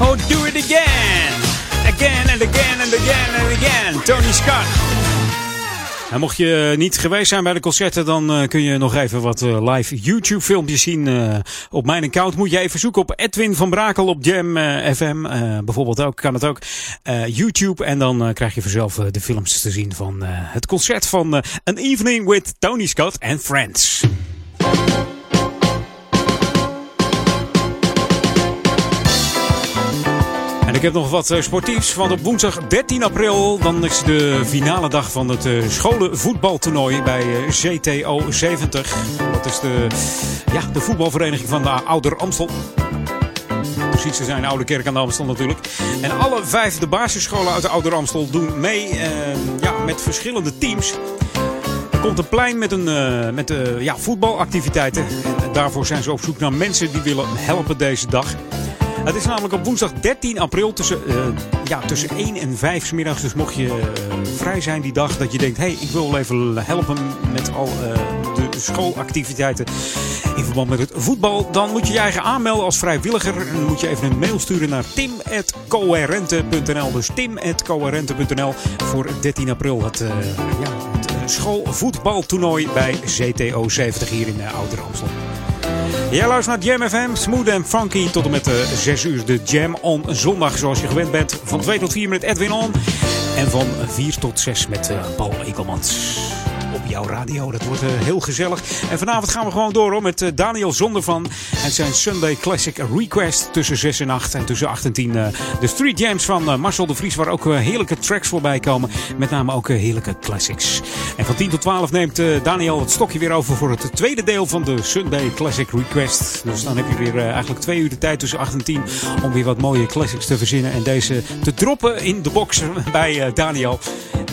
Oh, do it again! and again and again. Tony Scott. En mocht je niet geweest zijn bij de concerten, dan eh, kun je nog even wat eh, live YouTube filmpjes zien. eh, op mijn account moet je even zoeken op Edwin van Brakel op Jam eh, FM. eh, bijvoorbeeld ook, kan het ook. eh, YouTube. En dan eh, krijg je vanzelf eh, de films te zien van eh, het concert van eh, An Evening with Tony Scott and Friends. Ik heb nog wat eh, sportiefs, want op woensdag 13 april dan is de finale dag van het eh, scholenvoetbaltoernooi bij eh, GTO 70. Dat is de, ja, de voetbalvereniging van de Ouder Amstel. Precies te zijn, Oude Kerk aan de Amstel natuurlijk. En alle vijf de basisscholen uit de Ouder Amstel doen mee eh, ja, met verschillende teams. Er komt een plein met, een, met eh, ja, voetbalactiviteiten. En daarvoor zijn ze op zoek naar mensen die willen helpen deze dag. Het is namelijk op woensdag 13 april tussen, eh, ja, tussen 1 en 5 's middags. Dus mocht je eh, vrij zijn die dag dat je denkt... hé, hey, ik wil even helpen met al eh, de schoolactiviteiten in verband met het voetbal... dan moet je je eigen aanmelden als vrijwilliger. En dan moet je even een mail sturen naar tim.coherente.nl. Dus tim.coherente.nl voor 13 april. Het, ja, het schoolvoetbaltoernooi bij CTO 70 hier in uh, Ouder. Jij luistert naar Jam FM, smooth en funky. Tot en met uh, 6 uur de Jam on zondag, zoals je gewend bent. Van 2 tot 4 met Edwin On. En van 4 tot 6 met uh, Paul Ekelmans. Op jouw radio, dat wordt uh, heel gezellig. En vanavond gaan we gewoon door hoor, met uh, Daniel Zondervan. En zijn Sunday Classic Request tussen 6 en 8. En tussen 8 en 10 uh, de Street Jams van Marcel de Vries. Waar ook heerlijke tracks voorbij komen. Met name ook heerlijke classics. En van 10 tot 12 neemt Daniel het stokje weer over voor het tweede deel van de Sunday Classic Request. Dus dan heb je weer eigenlijk twee uur de tijd tussen 8 en 10 om weer wat mooie classics te verzinnen. En deze te droppen in de box [LAUGHS] bij Daniel.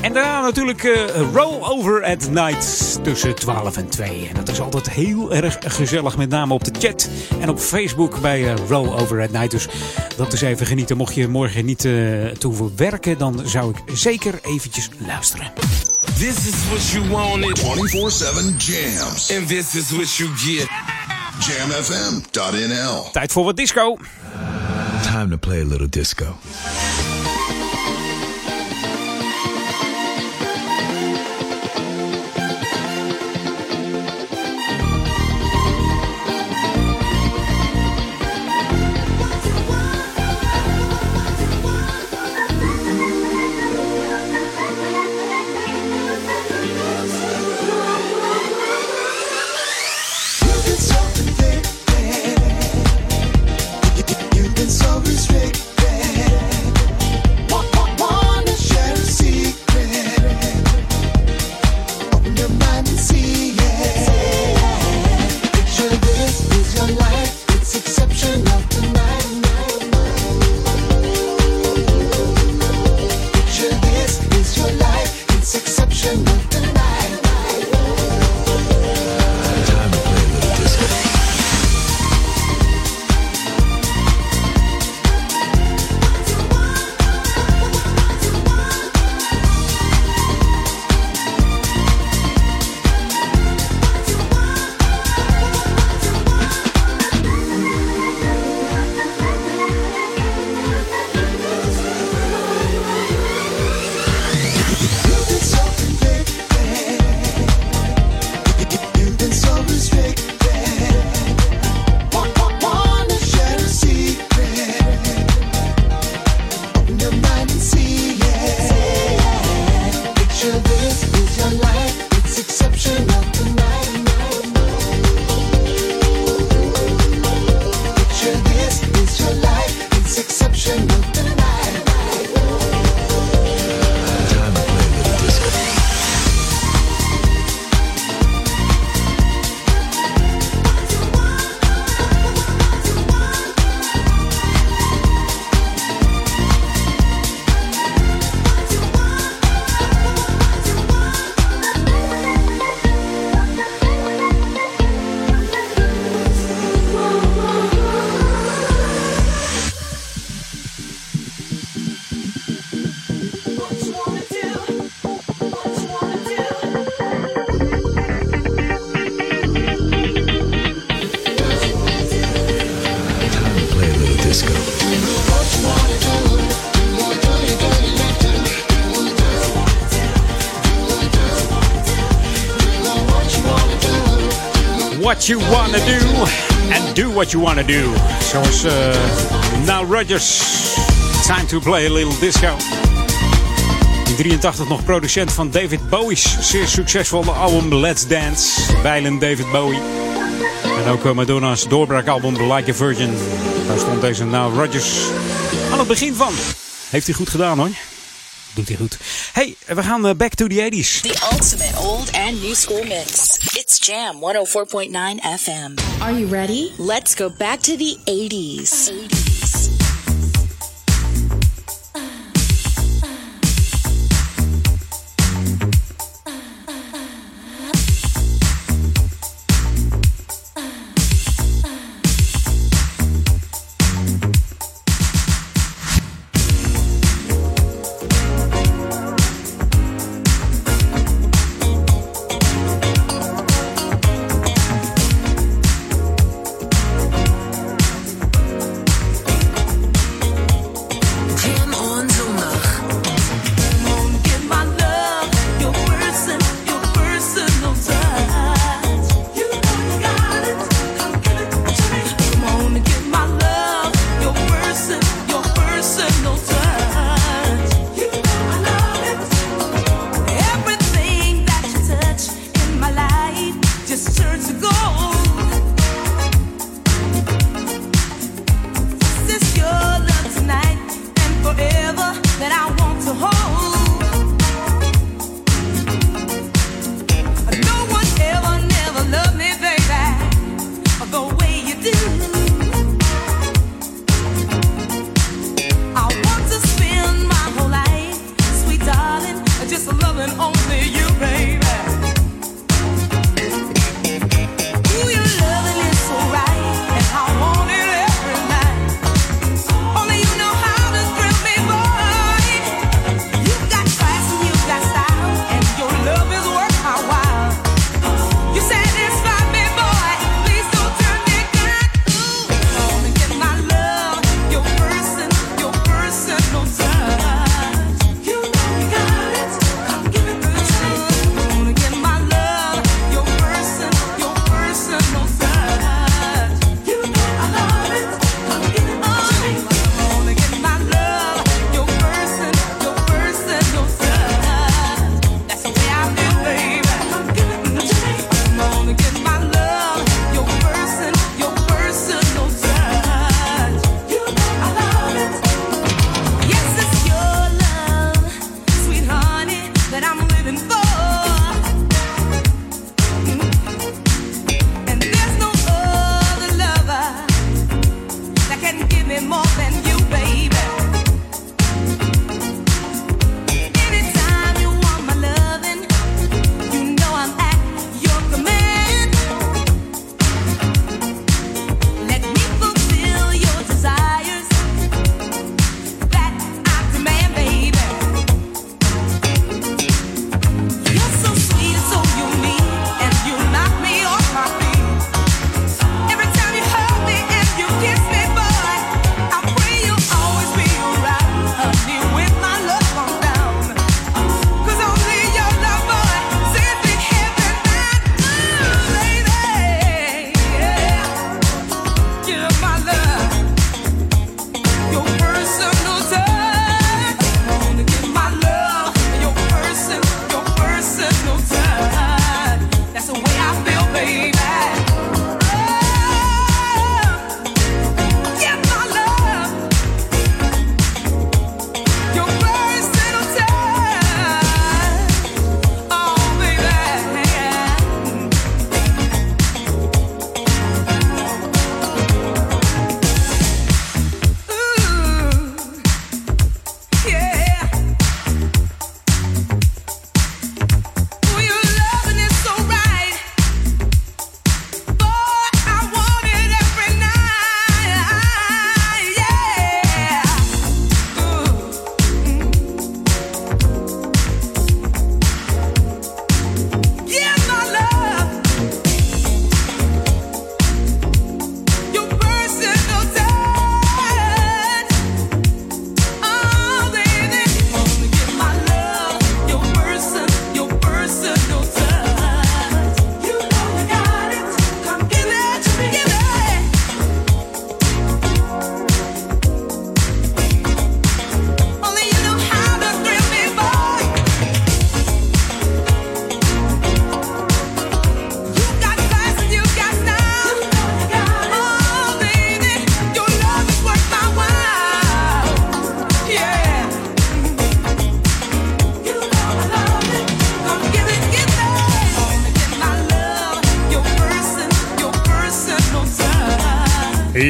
En daarna natuurlijk Roll Over at Night tussen 12 en 2. En dat is altijd heel erg gezellig, met name op de chat en op Facebook bij uh, Roll Over at Night. Dus dat is even genieten. Mocht je morgen niet uh, te hoeven werken, dan zou ik zeker eventjes luisteren. This is what you wanted. 24-7 jams. And this is what you get. Jamfm.nl Tijd voor wat disco. Time to play a little disco. what you wanna do. Zoals uh, Now Rogers. Time to play a little disco. In 83 nog producent van David Bowie's zeer succesvolle album Let's Dance. Wijlen David Bowie. En ook eh, Madonna's doorbraakalbum Like a Virgin. Daar stond deze Now Rogers aan het begin van. Heeft hij goed gedaan hoor. Doet hij goed. Hey, we gaan eh, back to the 80s. The ultimate old and new school mix. Jam 104.9 FM. Are you ready? Let's go back to the 80s.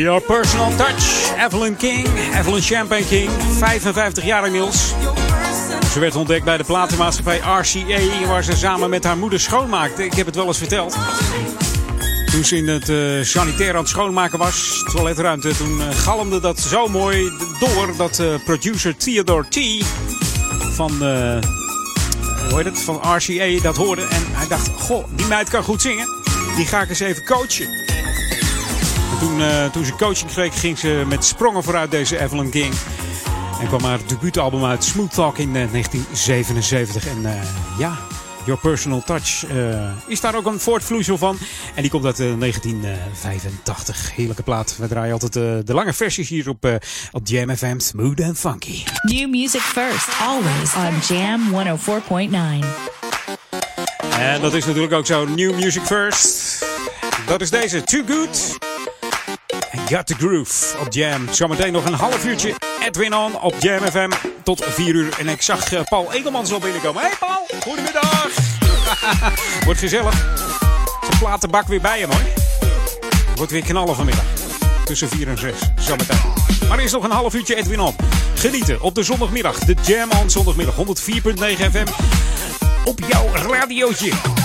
Your Personal Touch, Evelyn King, Evelyn Champagne King, 55 jaar inmiddels. Ze werd ontdekt bij de platenmaatschappij RCA, waar ze samen met haar moeder schoonmaakte. Ik heb het wel eens verteld. Toen ze in het uh, sanitair aan het schoonmaken was, toiletruimte, toen uh, galmde dat zo mooi door dat uh, producer Theodore T. van, hoe heet het, van RCA dat hoorde. En hij dacht, goh, die meid kan goed zingen. Die ga ik eens even coachen. En toen, toen ze coaching kreeg, ging ze met sprongen vooruit deze Evelyn King. En kwam haar debuutalbum uit, Smooth Talk, in 1977. En ja... Your Personal Touch uh, is daar ook een voortvloeisel van. En die komt uit uh, 1985. Heerlijke plaat. We draaien altijd uh, de lange versies hier op, op Jam FM. Smooth and funky. New music first, always on Jam 104.9. En dat is natuurlijk ook zo. New music first. Dat is deze. Too Good. Got the Groove op Jam. Zometeen nog een half uurtje. Edwin On op Jam FM tot 4 uur. En ik zag uh, Paul Egelmans al binnenkomen. Hey Paul, goedemiddag. [LAUGHS] Wordt gezellig. Zijn platenbak weer bij hem hoor. Wordt weer knallen vanmiddag. Tussen 4 en 6. Zometeen. Maar eerst nog een half uurtje Edwin On. Genieten op de zondagmiddag. De Jam On zondagmiddag. 104.9 FM. Op jouw radiootje.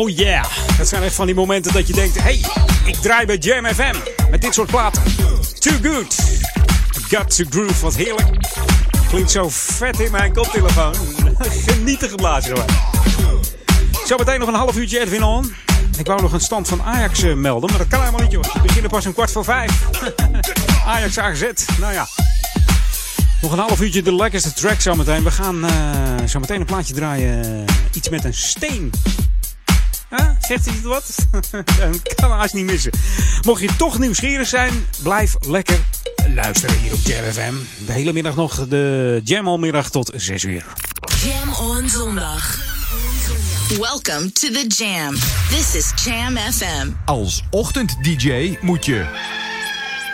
Oh yeah, dat zijn echt van die momenten dat je denkt: hey, ik draai bij Jam FM met dit soort platen. Too good. Got to groove, wat heerlijk. Klinkt zo vet in mijn koptelefoon. [LAUGHS] Genieten geblazen gewoon. Zometeen nog een half uurtje Edwin on. Ik wou nog een stand van Ajax eh, melden, maar dat kan helemaal niet joh. We beginnen pas om kwart voor vijf. [LAUGHS] Ajax AZ, nou ja. Nog een half uurtje de lekkerste track zometeen. We gaan uh, zometeen een plaatje draaien. eh, iets met een steen. Zegt hij het wat? [LAUGHS] Dat kan haast niet missen. Mocht je toch nieuwsgierig zijn, blijf lekker luisteren hier op Jam FM. De hele middag nog de Jam al middag tot 6 uur. Jam on zondag. Welcome to the Jam. This is Jam FM. Als ochtend-DJ moet je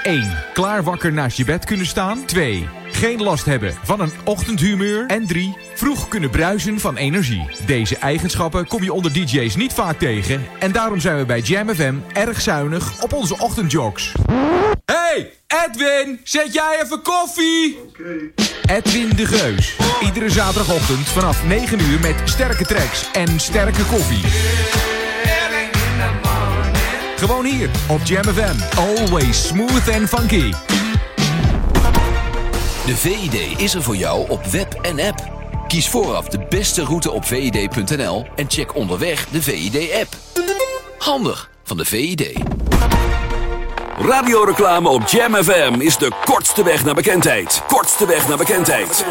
1. Klaar wakker naast je bed kunnen staan. 2. Geen last hebben van een ochtendhumeur. En 3. Vroeg kunnen bruisen van energie. Deze eigenschappen kom je onder DJ's niet vaak tegen. En daarom zijn we bij Jam FM erg zuinig op onze ochtendjogs. Hey, Edwin, zet jij even koffie? Edwin de Geus. Iedere zaterdagochtend vanaf 9 uur met sterke tracks en sterke koffie. Gewoon hier op Jam FM. Always smooth and funky. De VID is er voor jou op web en app. Kies vooraf de beste route op vid.nl en check onderweg de VID-app. Handig van de VID. Radioreclame op Jam FM is de kortste weg naar bekendheid. Kortste weg naar bekendheid.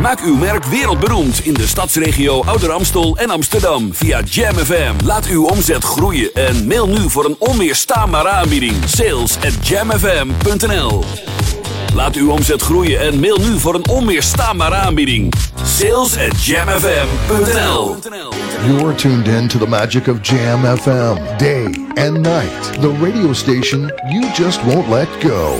Maak uw merk wereldberoemd in de stadsregio Ouder Amstel en Amsterdam via Jam FM. Laat uw omzet groeien en mail nu voor een onweerstaanbare aanbieding. Sales at jamfm.nl Laat uw omzet groeien en mail nu voor een onweerstaanbare aanbieding. Sales at jamfm.nl You're tuned in to the magic of Jam FM, day and night. The radio station you just won't let go.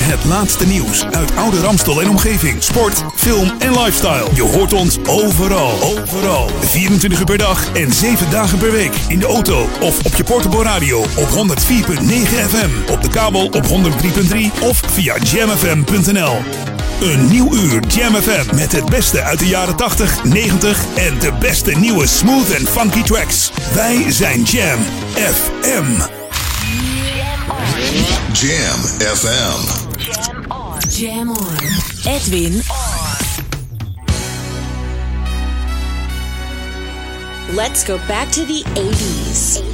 Het laatste nieuws uit oude Ramstel en omgeving. Sport, film en lifestyle. Je hoort ons overal. Overal. 24 uur per dag en 7 dagen per week. In de auto of op je portable radio op 104.9 FM. Op de kabel op 103.3 of via jamfm.nl. Een nieuw uur Jam FM met het beste uit de jaren 80, 90 en de beste nieuwe smooth en funky tracks. Wij zijn Jam FM. Jam FM. Jam on. Jam on. Edwin Let's go back to the 80s.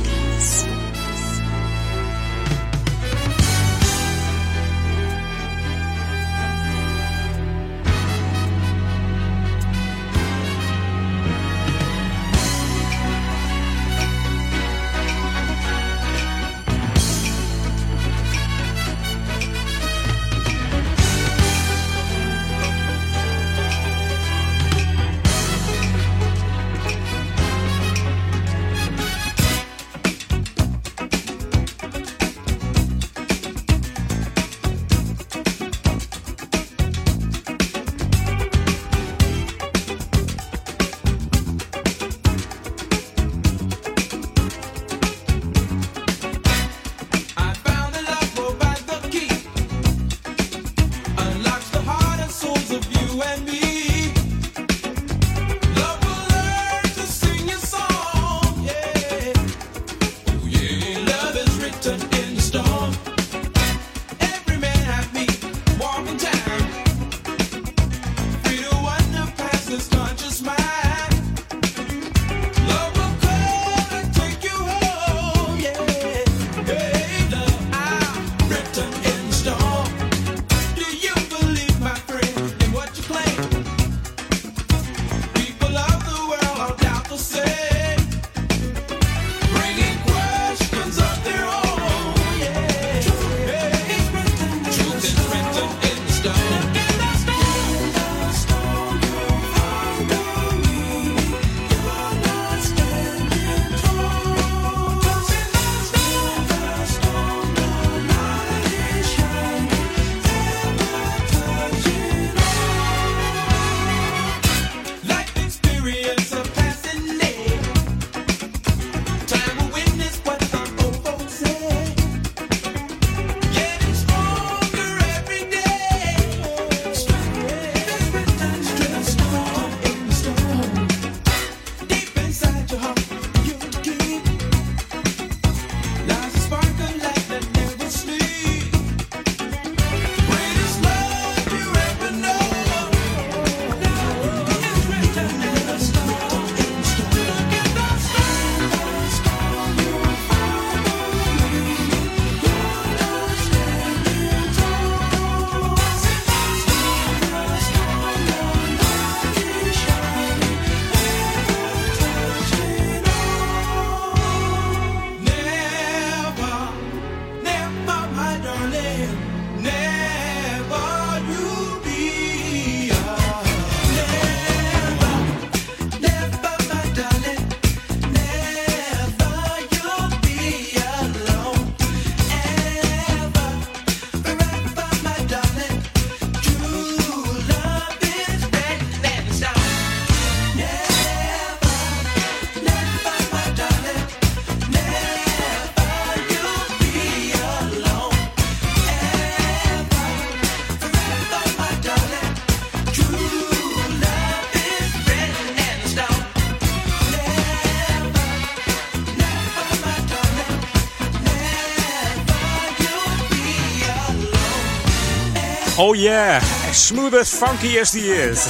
Oh yeah, as smooth as funky as he is.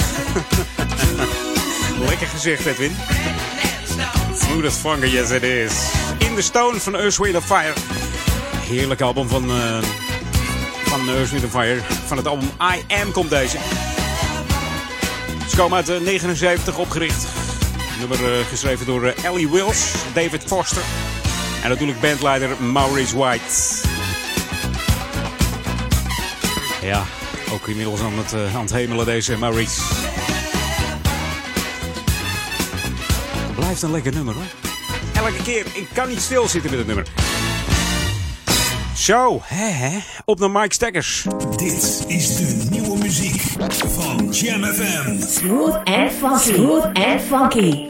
[LAUGHS] Lekker gezegd, Edwin. Smooth as funky, yes it is. In the Stone van Earth, Wind Fire. Heerlijk album van, eh van Earth, Wind Fire. Van het album I Am komt deze. Ze komen uit eh, 79 opgericht. Nummer eh, geschreven door eh, Ellie Wills, David Foster. En natuurlijk bandleider Maurice White. Ja, ook inmiddels aan het, eh, aan het hemelen deze Maurice. Blijft een lekker nummer hoor. Elke keer, ik kan niet stilzitten met het nummer. Zo, hè hè, op naar Mike Steggers. Dit is de nieuwe muziek van Jam FM. Smooth and funky. Smooth and funky.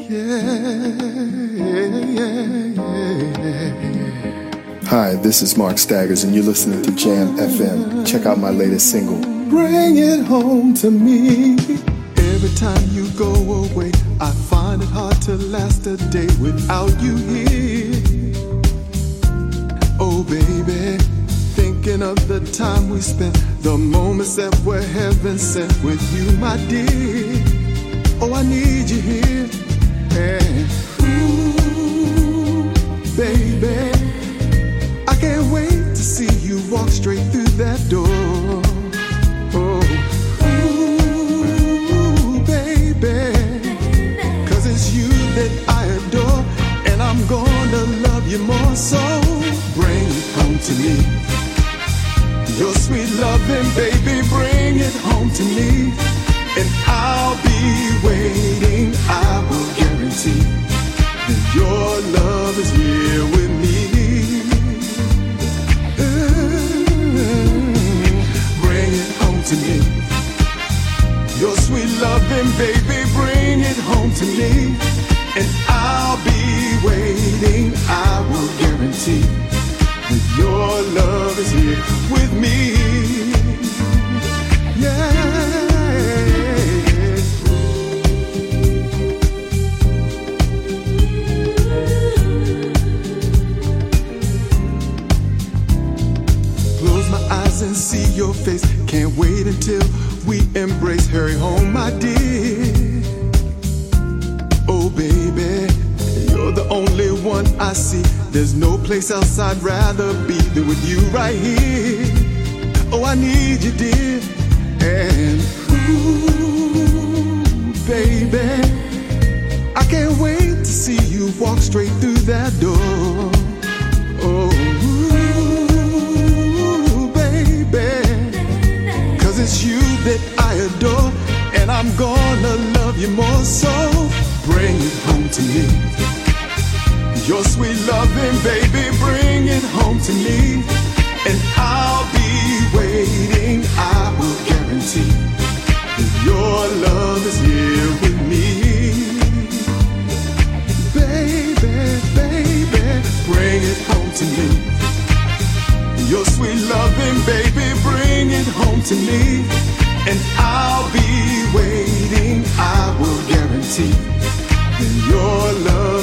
Hi, this is Mark Staggers, and you're listening to Jam FM. Check out my latest single. Bring it home to me. Every time you go away, I find it hard to last a day without you here. Oh, baby, thinking of the time we spent, the moments that were heaven sent with you, my dear. Oh, I need you here. Ooh, baby, I can't wait to see you walk straight through that door. You more. So bring it home to me. Your sweet loving, baby, bring it home to me. And I'll be waiting, I will guarantee that your love is here with me. Bring it home to me. Your sweet loving, baby, bring it home to me. And I'll be waiting, I will guarantee that your love is here with me. Yeah. Close my eyes and see your face. Can't wait until we embrace. Hurry home, my dear. Baby, you're the only one I see. There's no place else I'd rather be than with you right here. Oh, I need you, dear. And ooh, baby, I can't wait to see you walk straight through that door. Oh, ooh, baby. Cause it's you that I adore, and I'm gonna love you more. So sweet loving, baby, bring it home to me. And I'll be waiting, I will guarantee that your love is here with me. Baby, baby, bring it home to me. Your sweet loving, baby, bring it home to me. And I'll be waiting, I will guarantee that your love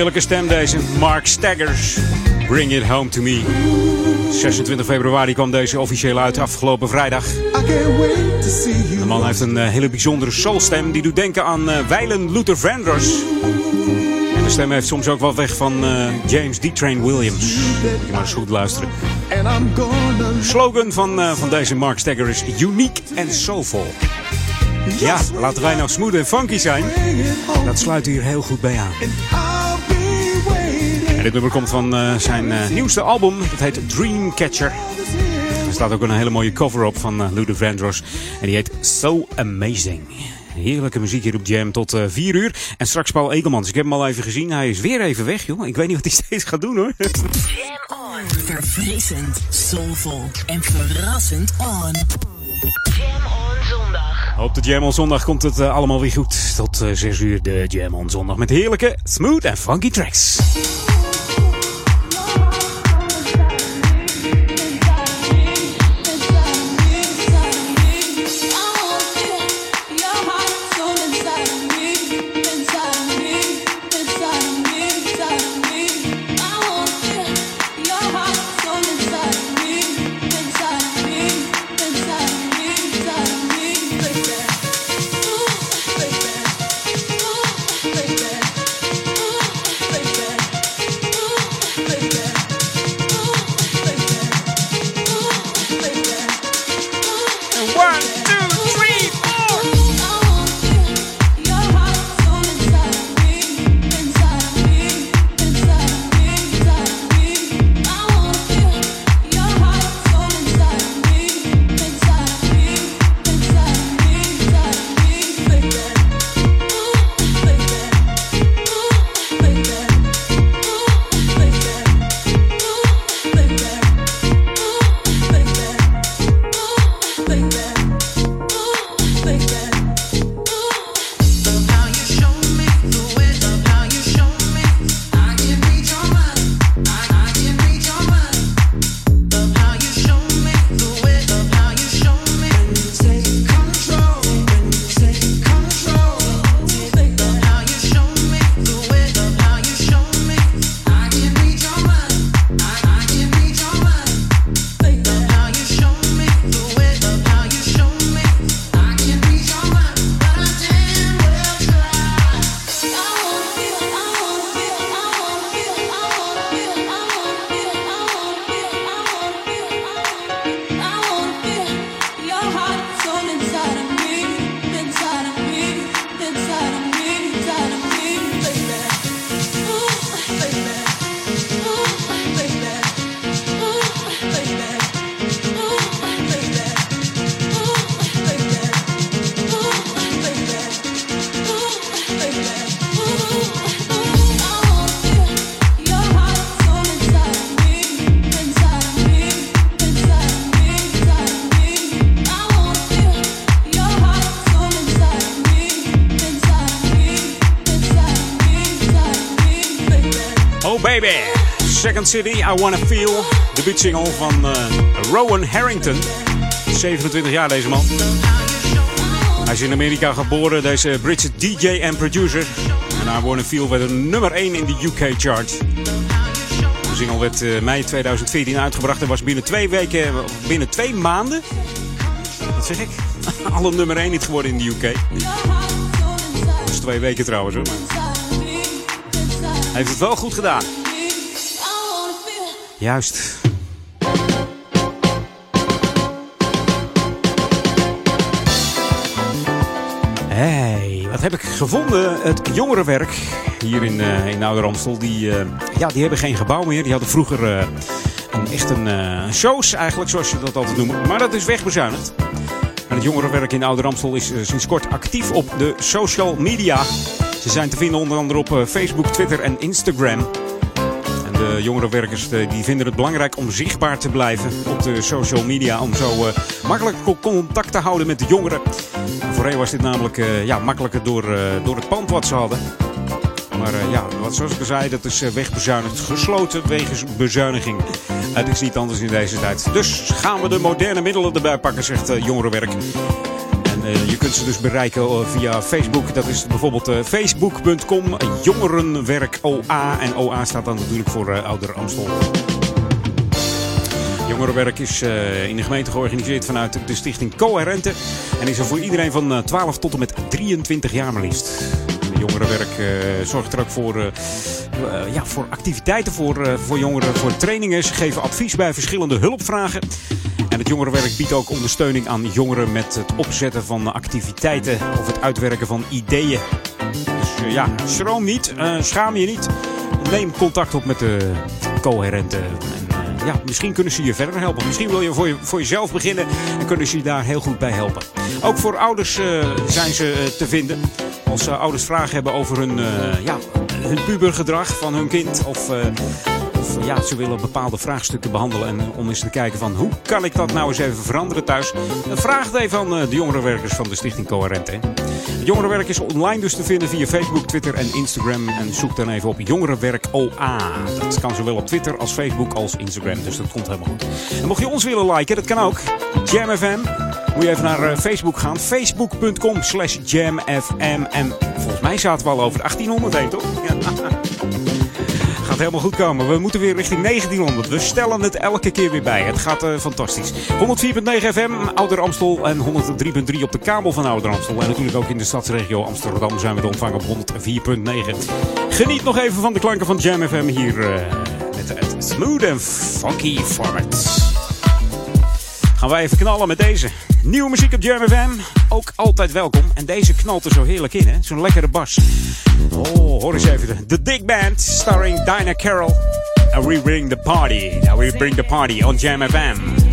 Heerlijke stem deze, Mark Staggers. Bring it home to me. 26 februari kwam deze officieel uit, afgelopen vrijdag. De man heeft een eh, hele bijzondere soulstem die doet denken aan eh Weilen Luther Vandross. En de stem heeft soms ook wat weg van eh, James D. Train Williams. Je maar eens goed luisteren. De slogan van, van deze Mark Stagger is unique and soulful. Ja, laten wij nou smooth en funky zijn. Dat sluit hier heel goed bij aan. En dit nummer komt van eh, zijn eh, nieuwste album. Dat heet Dreamcatcher. Er staat ook een hele mooie cover op van eh, Luther Vandross. En die heet So Amazing. Heerlijke muziek hier op Jam tot eh 4 uur. En straks Paul Ekelmans. Ik heb hem al even gezien. Hij is weer even weg, joh. Ik weet niet wat hij [LAUGHS] steeds gaat doen, hoor. Jam on. Verfrissend, soulful en verrassend on. Jam on zondag. Op de Jam on zondag komt het allemaal weer goed. Tot eh 6 uur de Jam on zondag met heerlijke, smooth en funky tracks. I Wanna Feel. De single van eh, Rowan Harrington. 27 jaar deze man. Hij is in Amerika geboren, deze Britse DJ en producer. En I Wanna Feel werd nummer 1 in de UK chart. De single werd eh, mei 2014 uitgebracht en was binnen twee weken, binnen twee maanden, wat zeg ik, [LAUGHS] alle nummer 1 niet geworden in de UK. Dat is twee weken trouwens hoor. Hij heeft het wel goed gedaan. Juist. Hey, wat heb ik gevonden? Het jongerenwerk hier in, eh in Ouder Amstel. Die, eh, ja, die hebben geen gebouw meer. Die hadden vroeger eh, een, echt een shows eigenlijk, zoals je dat altijd noemt. Maar dat is wegbezuinigd. En het jongerenwerk in Ouder Amstel is sinds kort actief op de social media. Ze zijn te vinden onder andere op Facebook, Twitter en Instagram. De jongerenwerkers eh, die vinden het belangrijk om zichtbaar te blijven op de social media. Om zo eh, makkelijk co- contact te houden met de jongeren. Voorheen was dit namelijk eh, ja, makkelijker door, door het pand wat ze hadden. Maar ja, wat zoals ik al zei, dat is wegbezuinigd. Gesloten wegens bezuiniging. Het is niet anders in deze tijd. Dus gaan we de moderne middelen erbij pakken, zegt jongerenwerk. Eh, je kunt ze dus bereiken eh, via Facebook. Dat is bijvoorbeeld eh, facebook.com jongerenwerk OA. En OA staat dan natuurlijk voor Ouder Amstel. Jongerenwerk is in de gemeente georganiseerd vanuit de stichting Coherente. En is er voor iedereen van eh, 12 tot en met 23 jaar maar liefst. Jongerenwerk zorgt er ook voor, ja, voor activiteiten voor, voor jongeren, voor trainingen. Ze geven advies bij verschillende hulpvragen. Het jongerenwerk biedt ook ondersteuning aan jongeren met het opzetten van activiteiten of het uitwerken van ideeën. Dus eh, ja, schroom niet, eh, schaam je niet. Neem contact op met de coherente. En, ja, misschien kunnen ze je verder helpen. Misschien wil je voor, je voor jezelf beginnen en kunnen ze je daar heel goed bij helpen. Ook voor ouders eh, zijn ze eh, te vinden. Als eh, ouders vragen hebben over hun, eh, ja, hun pubergedrag van hun kind of... eh, ja, ze willen bepaalde vraagstukken behandelen. En om eens te kijken van hoe kan ik dat nou eens even veranderen thuis. Het even aan eh, de jongerenwerkers van de Stichting Coherent. Jongerenwerk is online dus te vinden via Facebook, Twitter en Instagram. En zoek dan even op Jongerenwerk OA. Dat kan zowel op Twitter als Facebook als Instagram. Dus dat komt helemaal goed. En mocht je ons willen liken, dat kan ook. Jam FM. Moet je even naar eh, Facebook gaan. Facebook.com slash jamfm. En volgens mij zaten we al over de 1800 heen, toch? Gaat [LAUGHS] helemaal goed komen. We moeten weer richting 1900. We stellen het elke keer weer bij. Het gaat eh, fantastisch. 104.9 FM, Ouder Amstel. En 103.3 op de kabel van Ouder Amstel. En natuurlijk ook in de stadsregio Amsterdam zijn we te ontvangen op 104.9. Geniet nog even van de klanken van Jam FM hier eh, met het smooth en funky format. Gaan wij even knallen met deze. Nieuwe muziek op Jam FM. Ook altijd welkom. En deze knalt er zo heerlijk in, hè? Zo'n lekkere bas. Oh, hoor eens even. The Dick Band, starring Dinah Carroll. And we bring the party. Now we bring the party on Jam FM.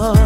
Music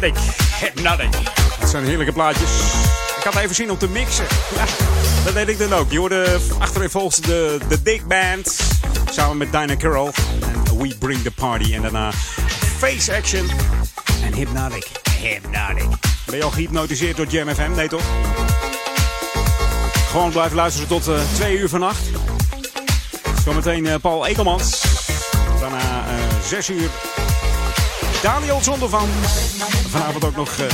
Hypnotic, Hypnotic. Dat zijn heerlijke plaatjes. Ik had even zin om te mixen. Ja, dat deed ik dan ook. Je hoorde achterin volgens de, de Big Band. Samen met Dinah Carroll. En We Bring the Party. En daarna Face Action. En Hypnotic, Hypnotic. Ben je al gehypnotiseerd door Jam FM? Nee toch? Gewoon blijven luisteren tot uh, twee uur vannacht. Zometeen uh, Paul Ekelmans. Daarna uh, zes uur Daniel Zondervan. Vanavond ook nog uh,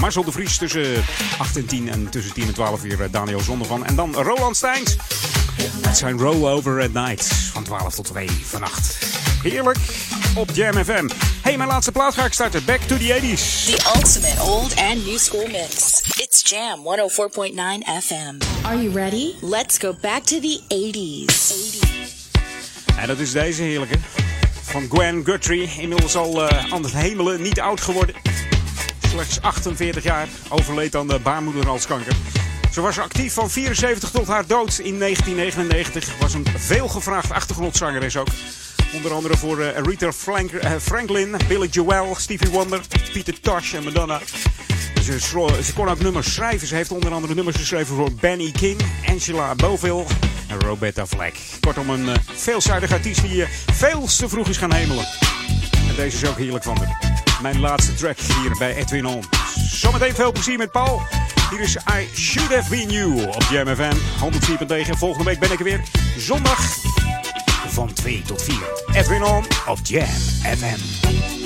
Marcel de Vries tussen 8 en 10 en tussen 10 en 12 uur uh, Daniel Zondervan. En dan Roland Steins. Het zijn Roll Over at Night van 12 tot 2 vannacht. Heerlijk op Jam FM. Hey, mijn laatste plaat ga ik starten. Back to the 80s. The ultimate old and new school mix. It's Jam 104.9 FM. Are you ready? Let's go back to the 80s. 80s. En dat is deze heerlijke van Gwen Guthrie. Inmiddels al uh, aan het hemelen, niet oud geworden. Slechts 48 jaar, overleed aan de baarmoederhalskanker. Ze was actief van 74 tot haar dood in 1999. Was een veelgevraagd achtergrondzangeres ook. Onder andere voor Frank uh, Franklin, Billy Joel, Stevie Wonder, Peter Tosh en Madonna. Ze, kon ook nummers schrijven. Ze heeft onder andere nummers geschreven voor Benny King, Angela Boville en Roberta Flack. Kortom, een uh, veelzijdig artiest die uh, veel te vroeg is gaan hemelen. En deze is ook heerlijk van. Mijn laatste track hier bij Edwin On. Zometeen veel plezier met Paul. Hier is I Should Have Been You op Jam FM 104.9. Volgende week ben ik er weer. Zondag van 2 tot 4. Edwin On op Jam FM.